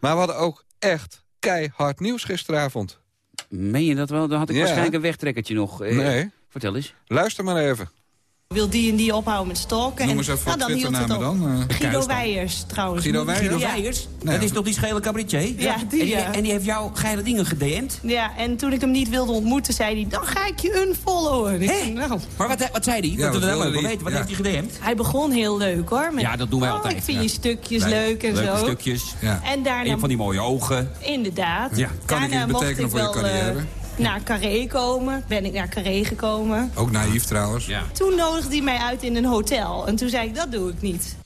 Maar we hadden ook echt keihard nieuws gisteravond. Meen je dat wel? Dan had ik Ja. waarschijnlijk een wegtrekkertje nog. Eh, Nee. Vertel eens. Luister maar even. Wil die en die ophouden met stalken. Noem en, eens even nou, dan hield het op. dan, eh, Guido. Weijers trouwens. Guido Weijers? Ja. Guido Weijers? Nee, dat is toch die schele cabaretier? Ja, die, en, die, ja. en die heeft jou geile dingen gedM'd? Ja, en toen ik hem niet wilde ontmoeten, zei hij... dan ga ik je unfollowen. Nou, Maar wat, wat zei hij? Ja, dat we wel die? weten. Wat Ja. heeft hij gedM'd? hij begon heel leuk hoor. Met, Ja, dat doen wij oh, altijd. ik vind Ja. je stukjes leuk en Leuke zo. stukjes. Ja. En daarna, En van die mooie ogen. inderdaad. Ja, kan ik iets betekenen voor je wel, eh, carrière? Naar Carré komen. Ben ik naar Carré gekomen. Ook naïef trouwens. Ja. Toen nodigde hij mij uit in een hotel. En toen zei ik, dat doe ik niet.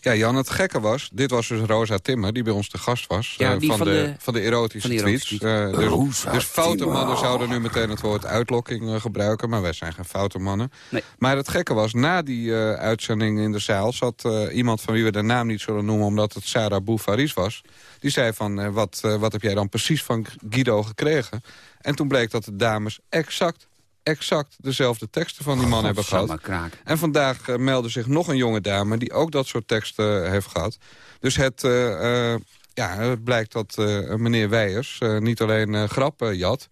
Ja, Jan, het gekke was... Dit was dus Rosa Timmer, die bij ons te gast was. Ja, eh, van, van de, de- van de erotische van de tweets. Eh, dus, dus foute Timmer. mannen zouden nu meteen het woord uitlokking eh, gebruiken. Maar wij zijn geen foute mannen. Nee. Maar het gekke was, na die eh, uitzending in de zaal... zat eh, iemand van wie we de naam niet zullen noemen... omdat het Sarah Boufaris was. Die zei van, eh, wat, eh, wat heb jij dan precies van Guido gekregen? En toen bleek dat de dames exact, exact dezelfde teksten van die man hebben gehad. En vandaag eh, meldde zich nog een jonge dame die ook dat soort teksten eh, heeft gehad. Dus het, eh, ja, het blijkt dat meneer Weijers niet alleen grappen jat...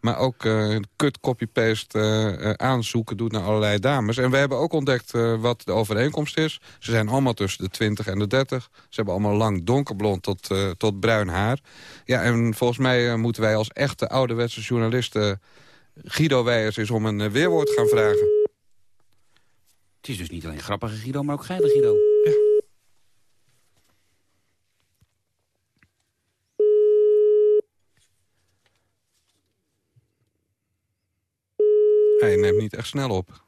maar ook eh kut copy-paste eh, eh, aanzoeken doet naar allerlei dames. En we hebben ook ontdekt eh, wat de overeenkomst is. Ze zijn allemaal tussen de 20 en de 30. Ze hebben allemaal lang donkerblond tot, eh, tot bruin haar. Ja, en volgens mij moeten wij als echte ouderwetse journalisten... Guido Weijers is om een weerwoord gaan vragen. Het is dus niet alleen grappige Guido, maar ook geile Guido. Hij neemt niet echt snel op.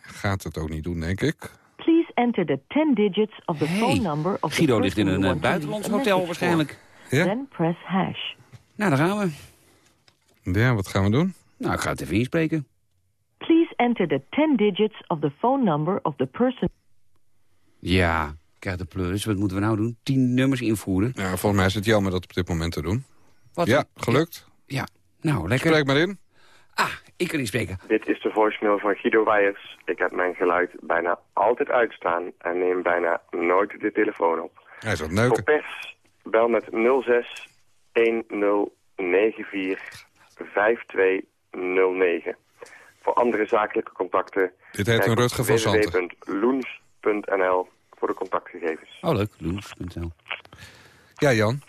Gaat het ook niet doen, denk ik. Please enter the 10 digits of the Hey, phone number of Guido the ligt in person een eh, buitenlands hotel waarschijnlijk. Ja? Then press hash. Nou, daar gaan we. Ja, wat gaan we doen? Nou, ik ga het even inspreken. Please enter the 10 digits of the phone number of the person... Ja, krijg de plus. Wat moeten we nou doen? Tien nummers invoeren. Ja, volgens mij is het jammer dat op dit moment te doen. Wat? Ja, gelukt. Ja, nou, lekker. Spreek maar in. Ah, ik kan inspreken. Dit is de voicemail van Guido Weijers. Ik heb mijn geluid bijna altijd uitstaan en neem bijna nooit de telefoon op. Hij is aan het Voor neuken. pers, bel met 06 1094 5209. Voor andere zakelijke contacten... Dit heet een Rutger van Zanten. voor de contactgegevens. Oh, leuk. Loens.nl. Ja, Jan.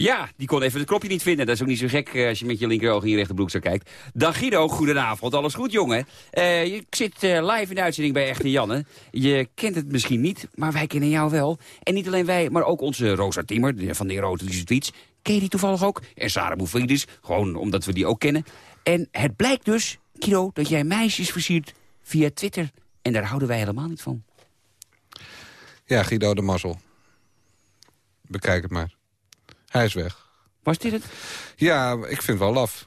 Ja, die kon even het knopje niet vinden. Dat is ook niet zo gek eh, als je met je linkeroog in je rechterbroek zo kijkt. Dag Guido, goedenavond. Alles goed, jongen? Eh, je zit eh, live in de uitzending bij Echte Janne. Je kent het misschien niet, maar wij kennen jou wel. En niet alleen wij, maar ook onze Rosa Timmer van de erotische tweets. Ken je die toevallig ook? En Sarah Boufidis, gewoon omdat we die ook kennen. En het blijkt dus, Guido, dat jij meisjes versiert via Twitter. En daar houden wij helemaal niet van. Ja, Guido de Mazzel. Bekijk het maar. Hij is weg. Was dit het? Ja, ik vind het wel laf.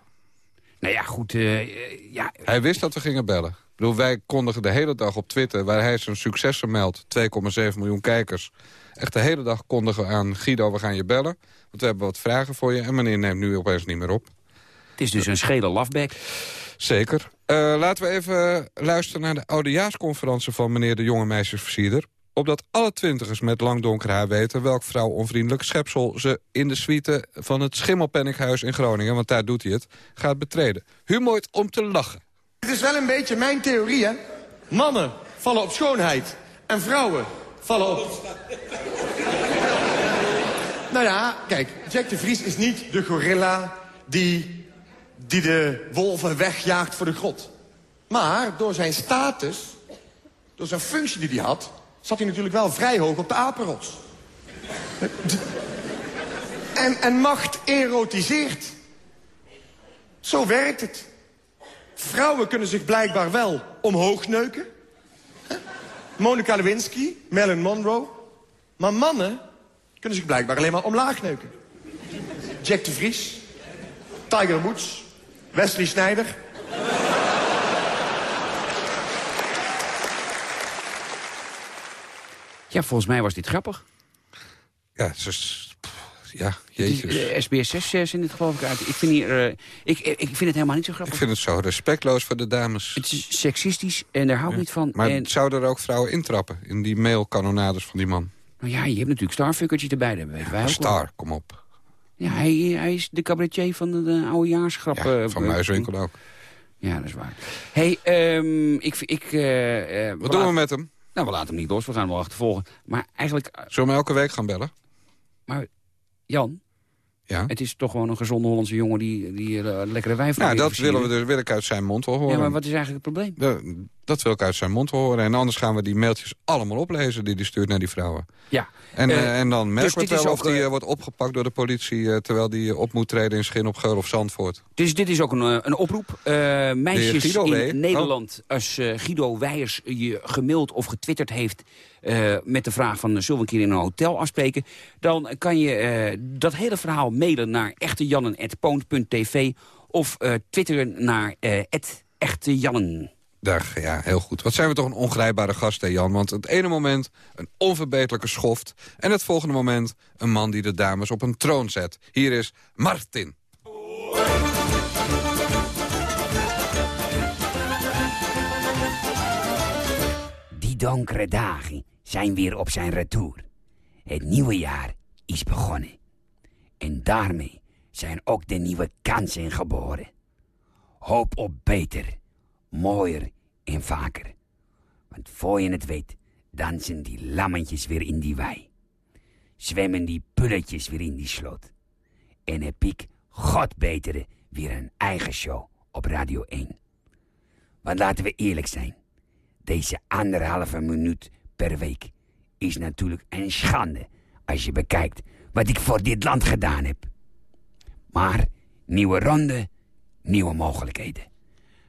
Nou ja, goed. eh, eh, ja, Hij wist dat we gingen bellen. bedoel, wij kondigen de hele dag op Twitter... waar hij zijn successen meldt, 2,7 miljoen kijkers... echt de hele dag kondigen we aan Guido, we gaan je bellen. Want we hebben wat vragen voor je. En meneer neemt nu opeens niet meer op. Het is dus een schele lafbek. Zeker. Eh, laten we even luisteren naar de oudejaarsconferentie van meneer de jonge meisjesversierder. Opdat alle twintigers met lang donker haar weten welk vrouwonvriendelijk schepsel ze in de suite van het Schimmelpenninghuis in Groningen, want daar doet hij het, gaat betreden. Humor om te lachen. Het is wel een beetje mijn theorie, hè? Mannen vallen op schoonheid en vrouwen vallen op... nou ja, kijk, Jack de Vries is niet de gorilla die, die de wolven wegjaagt voor de grot. Maar door zijn status, door zijn functie die hij had... zat hij natuurlijk wel vrij hoog op de apenrots. En, en macht erotiseert. Zo werkt het. Vrouwen kunnen zich blijkbaar wel omhoog neuken. Monica Lewinsky, Marilyn Monroe. Maar mannen kunnen zich blijkbaar alleen maar omlaag neuken. Jack de Vries, Tiger Woods, Wesley Sneijder. Ja, volgens mij was dit grappig. Ja, dus, ja jeetje. De SBS 6 eh, zendt dit geloof ik uit. Ik vind, hier, eh, ik, ik vind het helemaal niet zo grappig. Ik vind het zo respectloos voor de dames. Het is seksistisch en daar hou ik niet van. Maar en, zouden er ook vrouwen intrappen in die mailkanonades van die man? nou ja, je hebt natuurlijk Starfuckertje erbij. Dat weten wij ook wel. Star, kom op. Ja, hij, hij is de cabaretier van de, de oudejaarsgrappen. Ja, van Muiswinkel ook. Ja, dat is waar. hey, ehm, ik... ik eh, eh, Wat doen we met hem? Nou, we laten hem niet los. We gaan hem wel achtervolgen. Maar eigenlijk... eh, Zullen we elke week gaan bellen? Maar Jan, Ja. het is toch gewoon een gezonde Hollandse jongen... die, die eh, lekkere wijf Nou, dat willen we dus, wil ik uit zijn mond wel horen. Ja, maar wat is eigenlijk het probleem? De- dat wil ik uit zijn mond horen. En anders gaan we die mailtjes allemaal oplezen die hij stuurt naar die vrouwen. Ja. En, Eh, eh, en dan merken dus we wel of die eh, wordt opgepakt door de politie... terwijl die op moet treden in Schin op Geul of Zandvoort. Dus dit is ook een, een oproep. Meisjes Guido in Lee? Nederland, als Guido Weijers je gemaild of getwitterd heeft... met de vraag van, zullen we een keer in een hotel afspreken... dan kan je dat hele verhaal mailen naar echtejannen.poont.tv... of twitteren naar echtejannen. Dag, ja, heel goed. Wat zijn we toch een ongrijpbare gast, Jan? Want het ene moment een onverbeterlijke schoft... en het volgende moment een man die de dames op een troon zet. Hier is Martin. Die donkere dagen zijn weer op zijn retour. Het nieuwe jaar is begonnen. En daarmee zijn ook de nieuwe kansen geboren. Hoop op beter, mooier en vaker. Want voor je het weet, dansen die lammetjes weer in die wei. Zwemmen die pulletjes weer in die sloot. En heb ik, god betere, weer een eigen show op Radio 1. Want laten we eerlijk zijn. Deze anderhalve minuut per week is natuurlijk een schande als je bekijkt wat ik voor dit land gedaan heb. Maar nieuwe ronde, nieuwe mogelijkheden.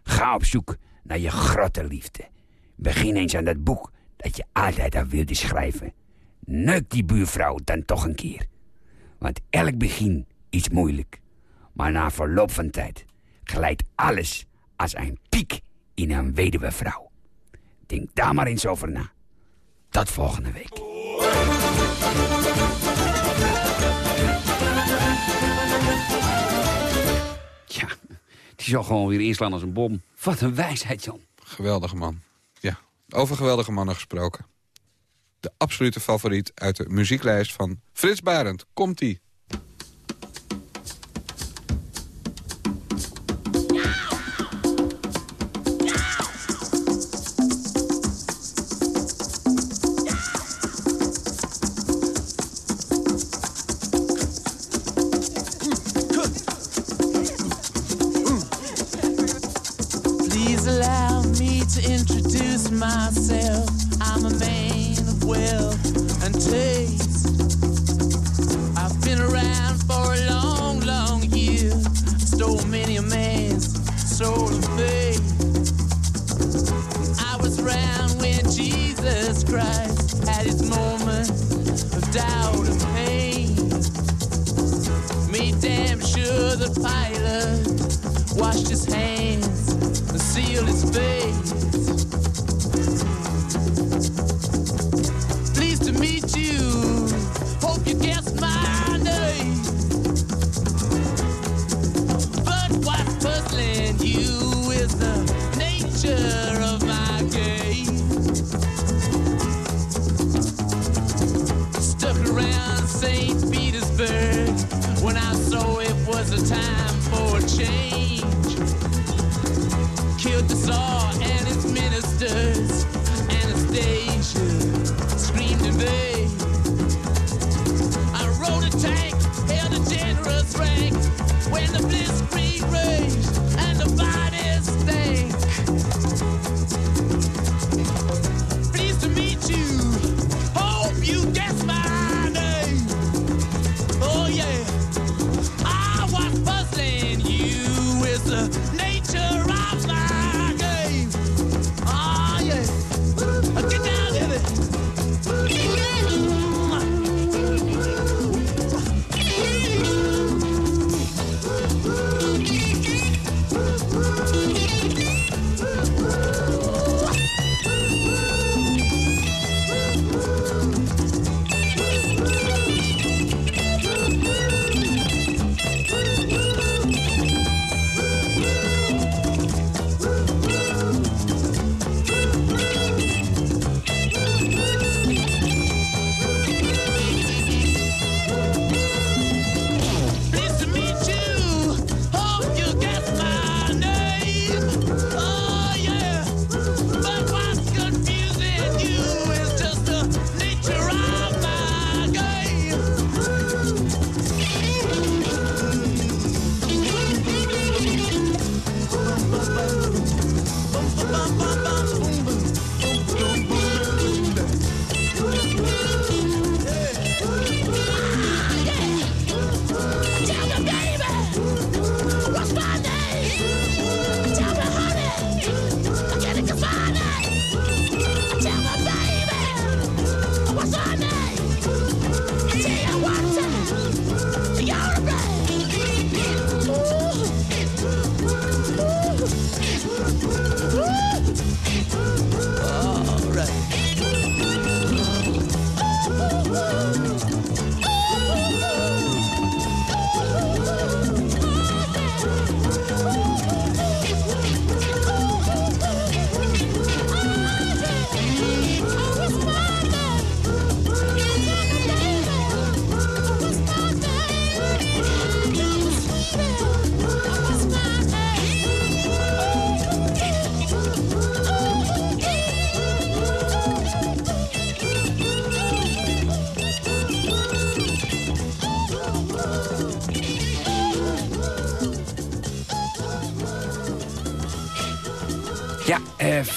Ga op zoek naar je grote liefde. Begin eens aan dat boek dat je altijd al wilde schrijven. Neuk die buurvrouw dan toch een keer. Want elk begin is moeilijk. Maar na verloop van tijd glijdt alles als een piek in een weduwe vrouw. Denk daar maar eens over na. Tot volgende week. Die zal gewoon weer inslaan als een bom. Wat een wijsheid, Jan. Geweldige man. Ja, over geweldige mannen gesproken. De absolute favoriet uit de muzieklijst van Frits Barend. Komt-ie.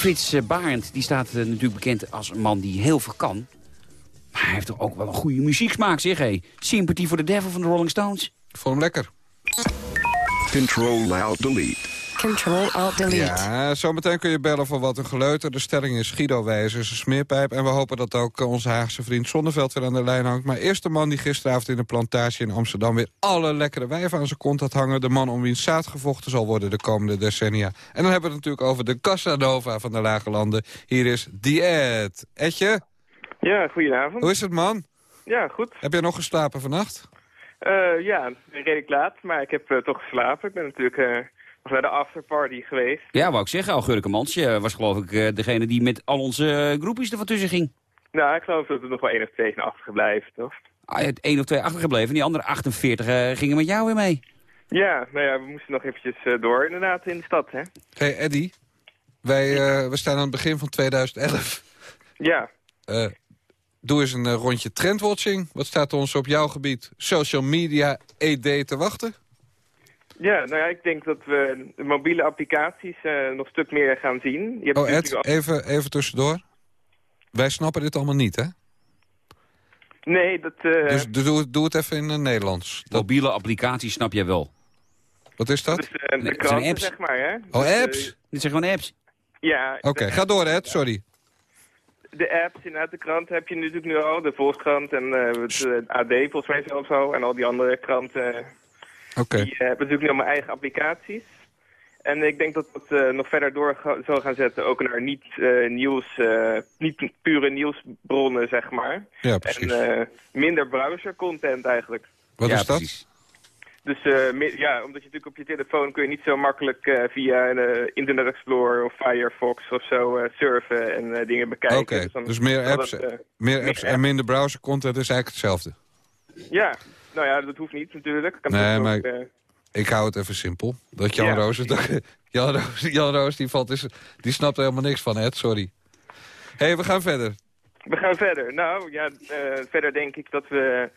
Frits eh, Barend die staat eh, natuurlijk bekend als een man die heel veel kan. Maar hij heeft toch ook wel een goede muzieksmaak, zeg hé. Sympathy for the Devil van de Rolling Stones. Vond hem lekker. Control Alt Delete. Control Alt Delete. Ja, zometeen kun je bellen voor wat een geleuter. De stelling is Guido Wijzer, zijn smeerpijp. En we hopen dat ook eh, onze Haagse vriend Zonneveld weer aan de lijn hangt. Maar eerst de man die gisteravond in de plantage in Amsterdam... weer alle lekkere wijven aan zijn kont had hangen. De man om wiens zaad gevochten zal worden de komende decennia. En dan hebben we het natuurlijk over de Casanova van de Lage Landen. Hier is Diet. Etje, Ja, goedenavond. hoe is het man? Ja, goed. Heb jij nog geslapen vannacht? Eh, ja, redelijk laat, maar ik heb eh, toch geslapen. Ik ben natuurlijk eh, nog naar de afterparty geweest. Ja, wou ik zeggen, Augurkemans eh, was geloof ik eh, degene die met al onze eh, groepjes er van tussen ging. Nou, ik geloof dat er nog wel één of twee zijn achtergebleven, toch? Ah, je hebt één of twee achtergebleven en die andere 48 eh, gingen met jou weer mee. Ja, nou ja, we moesten nog eventjes eh, door inderdaad in de stad, hè? hey, Eddy, wij eh, we staan aan het begin van 2011. Ja. Eh, doe eens een rondje trendwatching. Wat staat ons op jouw gebied social media ED te wachten? Ja, nou ja, ik denk dat we mobiele applicaties eh, nog een stuk meer gaan zien. Je hebt Oh Ed, al- even, even tussendoor. Wij snappen dit allemaal niet, hè? Nee, dat... eh, Dus doe, het- doe het even in het Nederlands. Mobiele applicaties snap jij wel. Wat is dat? dus, eh, de Nee, kranten, apps. zeg maar, hè? Oh, Dus, apps? Dit zijn gewoon apps. ja. Oké, de- ga door, Ed. Sorry. De apps, inderdaad, de krant heb je natuurlijk nu al. De Volkskrant en eh, het AD volgens mij zelfs al. En al die andere kranten. Oké. Die eh, hebben natuurlijk nu allemaal eigen applicaties. En ik denk dat dat eh, nog verder door ga- zal gaan zetten, ook naar niet, eh, nieuws, eh, niet pure nieuwsbronnen, zeg maar. Ja, precies. En eh, minder browser-content eigenlijk. Wat Ja, is dat? precies. Dus eh, ja, omdat je natuurlijk op je telefoon kun je niet zo makkelijk eh, via een eh, Internet Explorer of Firefox of zo eh, surfen en dingen bekijken. Oké, dan dus meer apps, dat, meer apps en minder browser content is eigenlijk hetzelfde. ja, nou ja, dat hoeft niet natuurlijk. Kan Nee, maar ook, eh, ik hou het even simpel. Dat Jan Ja. Roos... Jan Roos, Jan Roos die, valt, is, die snapt er helemaal niks van, Ed. Sorry. Hé, hey, we gaan verder. We gaan verder. Nou ja, eh, verder denk ik dat we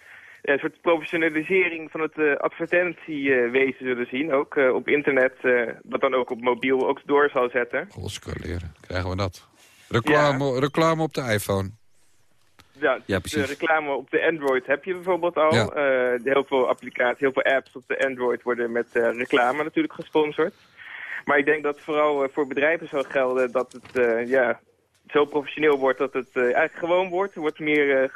eh, een soort professionalisering van het advertentiewezen zullen zien. Ook op internet, wat dan ook op mobiel ook door zal zetten. Godskaleren, krijgen we dat. Reclame, reclame op de iPhone. Ja, Ja, de reclame op de Android heb je bijvoorbeeld al. Ja. Eh, heel veel applicaties, heel veel apps op de Android worden met eh, reclame natuurlijk gesponsord. Maar ik denk dat vooral eh, voor bedrijven zal gelden dat het ja, zo professioneel wordt dat het eigenlijk gewoon wordt. Het wordt meer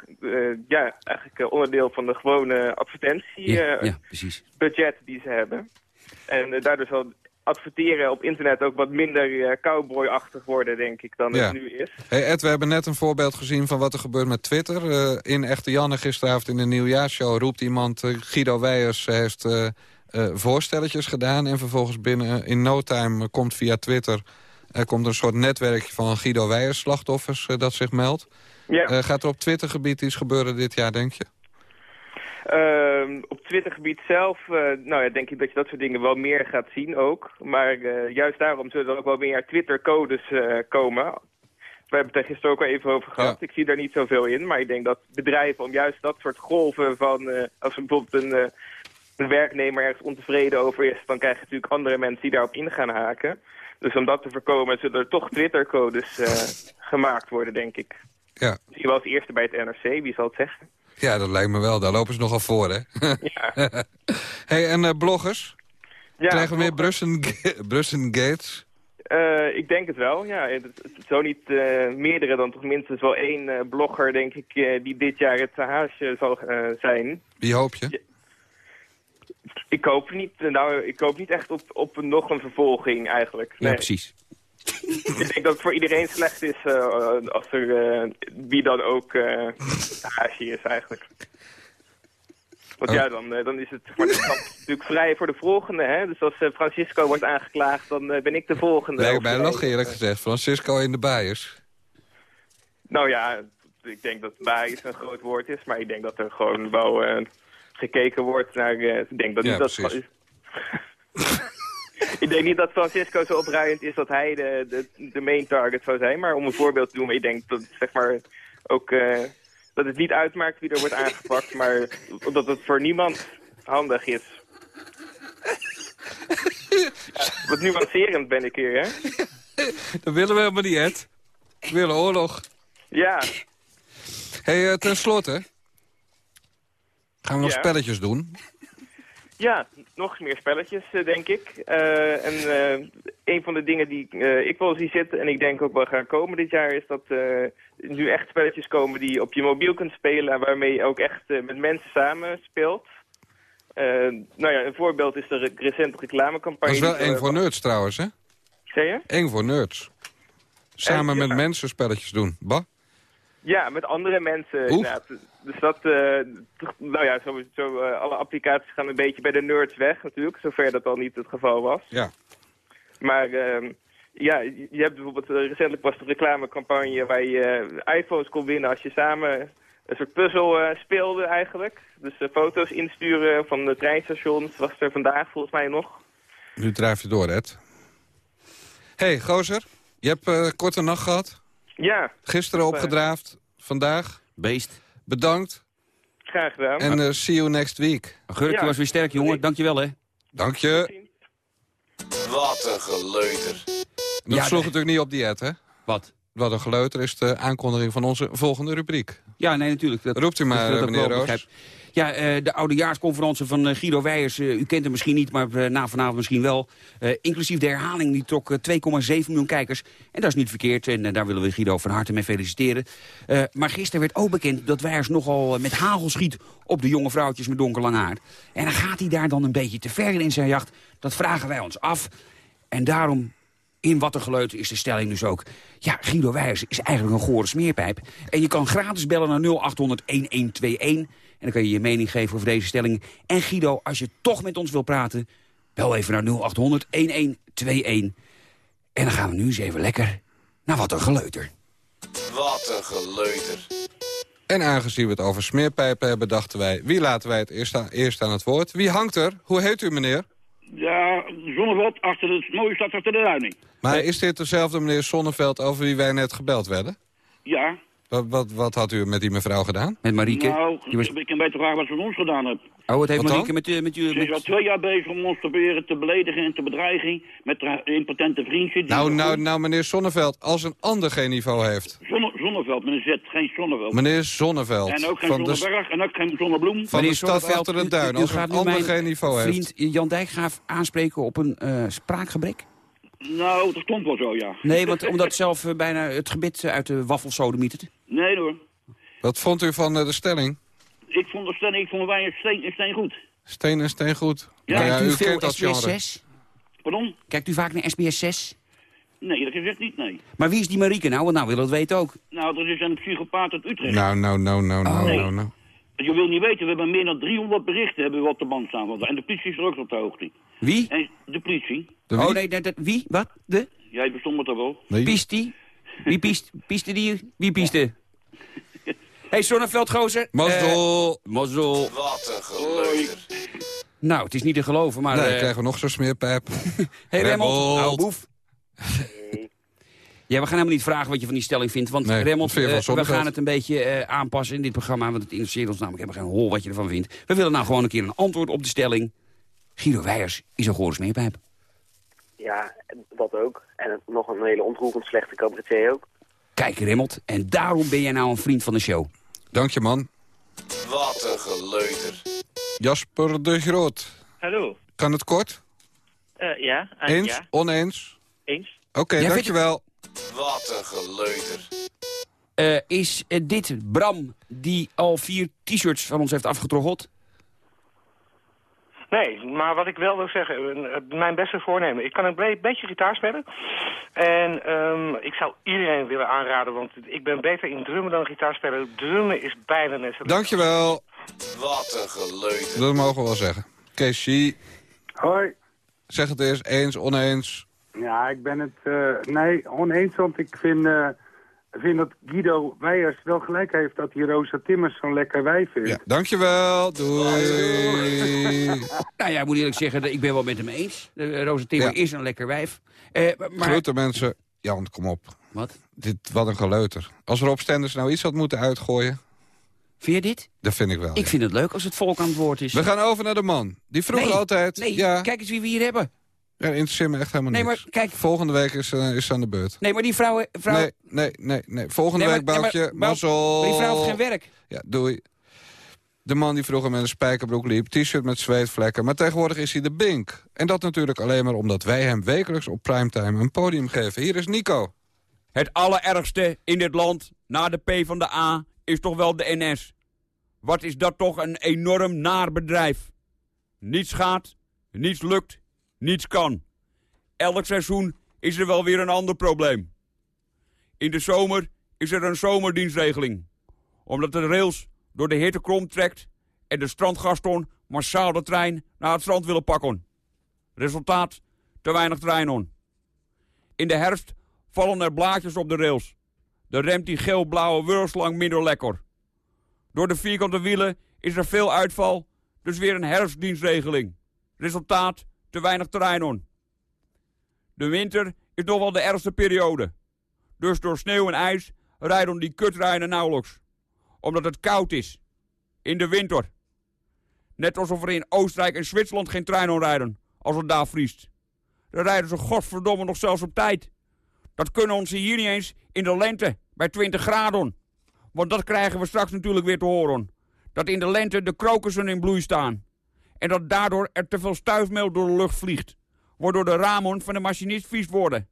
ja, eigenlijk onderdeel van de gewone advertentie. Ja, ja, precies. budget die ze hebben. En daardoor zal adverteren op internet ook wat minder eh, cowboy-achtig worden, denk ik, dan Ja. het nu is. Hey Ed, we hebben net een voorbeeld gezien van wat er gebeurt met Twitter. Eh, in Echte Janne gisteravond in de nieuwjaarsshow roept iemand... eh, Guido Weijers heeft voorstelletjes gedaan... en vervolgens binnen in no time komt via Twitter... er komt een soort netwerkje van Guido Weijers slachtoffers dat zich meldt. Ja. Gaat er op Twittergebied iets gebeuren dit jaar, denk je? Ehm, op Twittergebied zelf, eh, nou ja, denk ik dat je dat soort dingen wel meer gaat zien ook. Maar eh, juist daarom zullen er ook wel meer Twitter-codes eh, komen. We hebben het er gisteren ook al even over gehad. Ik zie daar niet zoveel in, maar ik denk dat bedrijven om juist dat soort golven van... als er bijvoorbeeld een, een werknemer ergens ontevreden over is... dan krijg je natuurlijk andere mensen die daarop in gaan haken. Dus om dat te voorkomen zullen er toch Twitter-codes gemaakt worden, denk ik. Ja. Misschien wel als eerste bij het NRC, wie zal het zeggen? Ja, dat lijkt me wel. Daar lopen ze nogal voor, hè? hey, en eh, bloggers? Ja, Krijgen we meer Brussen, Brussen Gates? Eh, ik denk het wel, ja. Zo niet eh, meerdere, dan toch minstens wel één eh, blogger, denk ik, eh, die dit jaar het haasje zal eh, zijn. Wie hoop je? Ik hoop niet, nou, ik hoop niet echt op, op nog een vervolging eigenlijk. Ja, precies. ik denk dat het voor iedereen slecht is eh, als er eh, wie dan ook eh het haasje is eigenlijk. Want Oh. ja, dan, eh, dan is het de stap natuurlijk vrij voor de volgende. Hè? Dus als eh, Francisco wordt aangeklaagd, dan eh, ben ik de volgende. Lijkt mij eh, nog eerlijk gezegd. Francisco in de bias. Nou ja, ik denk dat bias een groot woord is, maar ik denk dat er gewoon wel eh, gekeken wordt naar... eh, ik denk dat Ja, niet dat... ik denk niet dat Francisco zo opruiend is dat hij de, de, de main target zou zijn, maar om een voorbeeld te noemen, ik denk dat zeg maar ook... eh, dat het niet uitmaakt wie er wordt aangepakt, maar dat het voor niemand handig is. Ja, wat nuancerend ben ik hier, hè? Dat willen we helemaal niet, Ed. We willen oorlog. Ja. hey, eh, ten slotte. Gaan we nog Ja. spelletjes doen? Ja, nog meer spelletjes, eh, denk ik. Eh, en eh, een van de dingen die ik wel zie zitten, en ik denk ook wel gaan komen dit jaar, is dat nu echt spelletjes komen die je op je mobiel kunt spelen, en waarmee je ook echt met mensen samen speelt. Nou ja, een voorbeeld is de re recente Dat reclamecampagne. is wel eng voor nerds trouwens, hè? Zei je? Eng voor nerds. Samen met mensen spelletjes doen. Ba? Ja, met andere mensen inderdaad. Dus dat, toch- nou ja, sowieso, eh, alle applicaties gaan een beetje bij de nerds weg natuurlijk, zover dat al niet het geval was. Ja. Maar ehm, ja, je hebt bijvoorbeeld, eh, recentelijk was de reclamecampagne waar je iPhones kon winnen als je samen een soort puzzel speelde eigenlijk. Dus foto's insturen van de treinstations was er vandaag volgens mij nog. Nu drijf je door, Ed. hey, gozer. Je hebt korte nacht gehad. Ja. Gisteren eh, opgedraafd. Vandaag. Beest. Bedankt. Graag gedaan. En eh, see you next week. Gurkje Ja. was weer sterk, jongen. Dankjewel, hè. Dank je. Wat een geleuter. Dat Ja, sloeg natuurlijk niet op die Ed, hè? Wat? Wat een geleuter is de aankondiging van onze volgende rubriek. Ja, nee, natuurlijk. Dat, Roept u maar, dat meneer Roos. Ja, eh, de oudejaarsconferentie van eh, Guido Weijers. eh, u kent hem misschien niet, maar na vanavond misschien wel. Inclusief de herhaling, die trok eh, 2,7 miljoen kijkers. En dat is niet verkeerd en daar willen we Guido van harte mee feliciteren. Maar gisteren werd ook bekend dat Weijers nogal met hagel schiet... op de jonge vrouwtjes met donker lang haar. En dan gaat hij daar dan een beetje te ver in zijn jacht. Dat vragen wij ons af. En daarom, in wat een geleuter is de stelling dus ook... ja, Guido Wijers is eigenlijk een gore smeerpijp. En je kan gratis bellen naar 0800-1121... en dan kan je je mening geven over deze stelling. En Guido, als je toch met ons wil praten... bel even naar 0800-1121... En dan gaan we nu eens even lekker naar wat een geleuter. Wat een geleuter. En aangezien we het over smeerpijpen hebben, dachten wij... wie laten wij het eerst aan, eerst aan het woord? Wie hangt er? Hoe heet u, meneer? Ja, Zonneveld achter de mooie stad achter de duining. Maar is dit dezelfde meneer Sonneveld over wie wij net gebeld werden? Ja. Wat, wat, wat had u met die mevrouw gedaan? Met Marieke? Nou, ik kan beter vragen wat ze met ons gedaan hebben. Oh, wat heeft Wat dan? Marieke met, uh, met Ze is al twee jaar bezig om ons te proberen te beledigen en te bedreigen met haar impotente vriendje. Die Nou, nou, nou, meneer Sonneveld, als een ander geen niveau heeft. Zonne, Zonneveld, met een Z, geen Zonneveld. Meneer Zonneveld. En ook geen van de, Zonneberg en ook geen Zonnebloem. van de Meneer stad de u- duin. u Als een ander geen niveau heeft. vriend Jan Dijkgraaf aanspreken op een eh, spraakgebrek? Nou, dat stond wel zo, ja. Nee, want omdat zelf eh, bijna het gebit eh, uit de waffelsodemietert. Nee hoor. Wat vond u van eh, de stelling? Ik vond de stelling, ik vond wij een steen, een steen goed. Steen en steen goed. Ja. Kijkt u u veel kent dat SBS genre. 6? Pardon? Kijkt u vaak naar SBS 6? Nee, dat gezegd niet, nee. Maar wie is die Marieke nou? Want nou willen we het weten ook. Nou, dat is een psychopaat uit Utrecht. Nou, nou, nou, nou, nou, Nee. nou, nou. Je wil niet weten, we hebben meer dan 300 berichten hebben we op de band staan. En de politie is er ook op de hoogte. Wie? En de politie, Oh nee, dat, dat- wie? Wat? De? jij bestond het er wel. Piest die? Wie piest, pieste die? Wie pieste? hey, Sonneveld, gozer. Mazzel. Eh, mazzel. Wat een geleuter. Nou, het is niet te geloven, maar... nee, eh, krijgen we nog zo'n smeerpijp. hey. Remmelt. Oude boef. Ja, we gaan helemaal niet vragen wat je van die stelling vindt. Want Nee, Remmelt, eh, we gaan het een beetje eh, aanpassen in dit programma. Want het interesseert ons namelijk helemaal geen hol wat je ervan vindt. We willen nou gewoon een keer een antwoord op de stelling. Guido Weijers is een gore smeerpijp. Ja, dat ook. En nog een hele ontroerend slechte cabaretier ook. Kijk, Remmelt. En daarom ben jij nou een vriend van de show. Dank je, man. Wat een geleuter. Jasper de Groot. Hallo. Kan het kort? Eh, ja, Eens? ja, Oneens? eens. Oké, vindt dankjewel. Wat een geleuter. Eh, is eh, dit Bram die al vier t-shirts van ons heeft afgetroggeld? Nee, maar wat ik wel wil zeggen, eh, mijn beste voornemen. Ik kan een beetje gitaar spelen. En ehm, ik zou iedereen willen aanraden, want ik ben beter in drummen dan gitaar spelen. Drummen is bijna net zo... Dankjewel. Wat een geleuter. Dat mogen we wel zeggen. Casey, Hoi. zeg het eens. Eens, oneens? Ja, ik ben het eh, nee, oneens, want ik vind, eh, vind dat Guido Weijers wel gelijk heeft dat die Rosa Timmers zo'n lekker wijf is. Ja, dankjewel. Doei. Nou ja, ik moet eerlijk zeggen, ik ben wel met hem eens. De Rosa Timmer Ja. is een lekker wijf. Eh, maar, Grote mensen. Jan, kom op. Wat? Dit, wat een geleuter. Als Rob Stenders nou iets had moeten uitgooien... Vind je dit? Dat vind ik wel. Ik vind het leuk als het volk aan het woord is. We gaan over naar de man. Die vroeg Nee, altijd... Nee, ja, kijk eens wie we hier hebben. Ja, interesseert me echt helemaal Nee, niks. maar kijk. Volgende week is, eh, is ze aan de beurt. Nee, maar die vrouw... vrouw Nee, nee, nee, nee. Volgende Nee, week, maar- nee, Boutje. mazzel. maar die vrouw heeft geen werk. Ja, doei. De man die vroeger met een spijkerbroek liep, t-shirt met zweetvlekken. Maar tegenwoordig is hij de bink. En dat natuurlijk alleen maar omdat wij hem wekelijks op primetime een podium geven. Hier is Nico. Het allerergste in dit land, na de P van de A, is toch wel de NS. Wat is dat toch een enorm naar bedrijf. Niets gaat, niets lukt, niets kan. Elk seizoen is er wel weer een ander probleem. In de zomer is er een zomerdienstregeling. Omdat de rails door de hittekrom trekt en de strandgaston massaal de trein naar het strand willen pakken. Resultaat, te weinig treinen. In de herfst vallen er blaadjes op de rails. De remt die geel-blauwe wurfslang minder lekker. Door de vierkante wielen is er veel uitval, dus weer een herfstdienstregeling. Resultaat, te weinig terrein De winter is nog wel de ergste periode. Dus door sneeuw en ijs rijden die kutreinen nauwelijks. Omdat het koud is. In de winter. Net alsof er in Oostenrijk en Zwitserland geen treinen rijden, als het daar vriest. Dan rijden ze godverdomme nog zelfs op tijd. Dat kunnen onze hier niet eens in de lente, bij 20 graden. Want dat krijgen we straks natuurlijk weer te horen. Dat in de lente de krokussen in bloei staan. En dat daardoor er te veel stuifmeel door de lucht vliegt. Waardoor de ramen van de machinist vies worden.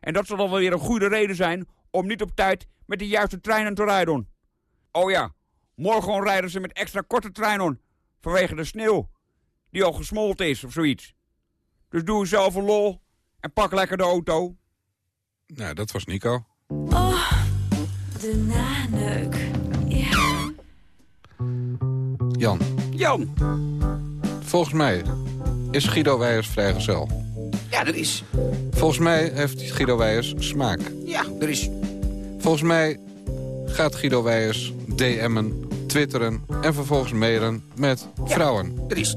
En dat zal dan wel weer een goede reden zijn om niet op tijd met de juiste treinen te rijden. Oh ja, morgen rijden ze met extra korte treinen. Vanwege de sneeuw. Die al gesmolten is of zoiets. Dus doe jezelf een lol En pak lekker de auto. Nou, dat was Nico. Oh, de naneuk. Ja. Jan. Jan. Volgens mij is Guido Weijers vrijgezel. Ja, dat is. Volgens mij heeft Guido Weijers smaak. Ja, er is. Volgens mij gaat Guido Weijers DM'en, twitteren en vervolgens mailen met vrouwen. Er is.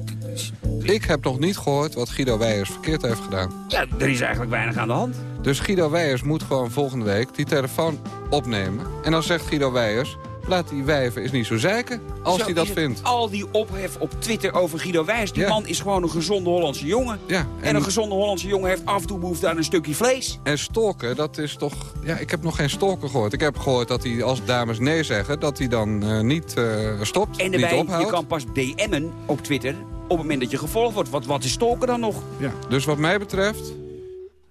Ik heb nog niet gehoord wat Guido Weijers verkeerd heeft gedaan. Ja, er is eigenlijk weinig aan de hand. Dus Guido Weijers moet gewoon volgende week die telefoon opnemen. En dan zegt Guido Weijers, laat die wijven eens niet zo zeiken als hij dat is vindt. Al die ophef op Twitter over Guido Wijs. Die Ja. man is gewoon een gezonde Hollandse jongen. Ja, En, en- een gezonde Hollandse jongen heeft af en toe behoefte aan een stukje vlees. En stalken, dat is toch... Ja, ik heb nog geen stalken gehoord. Ik heb gehoord dat hij als dames nee zeggen... dat hij dan eh, niet eh, stopt, En niet daarbij, ophoudt. je kan pas DM'en op Twitter op het moment dat je gevolgd wordt. Wat, wat is stalken dan nog? Ja. Dus wat mij betreft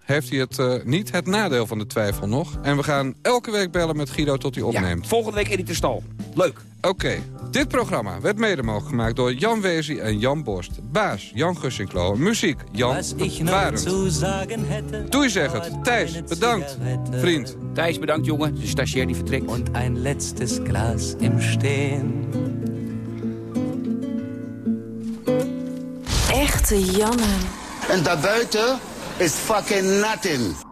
heeft hij het, eh, niet het nadeel van de twijfel nog. En we gaan elke week bellen met Guido tot hij opneemt. volgende week Edith de Stal. Leuk. Oké, dit programma werd mede mogelijk gemaakt door Jan Wezi en Jan Borst. Baas Jan Gussinklo. Muziek Jan Barend. Doei zeg het. Thijs, bedankt. Vriend. Thijs, bedankt jongen. De stagiair die vertrekt. Und ein letztes Glas im Stehen. Echte Janne. En daarbuiten is fucking nothing.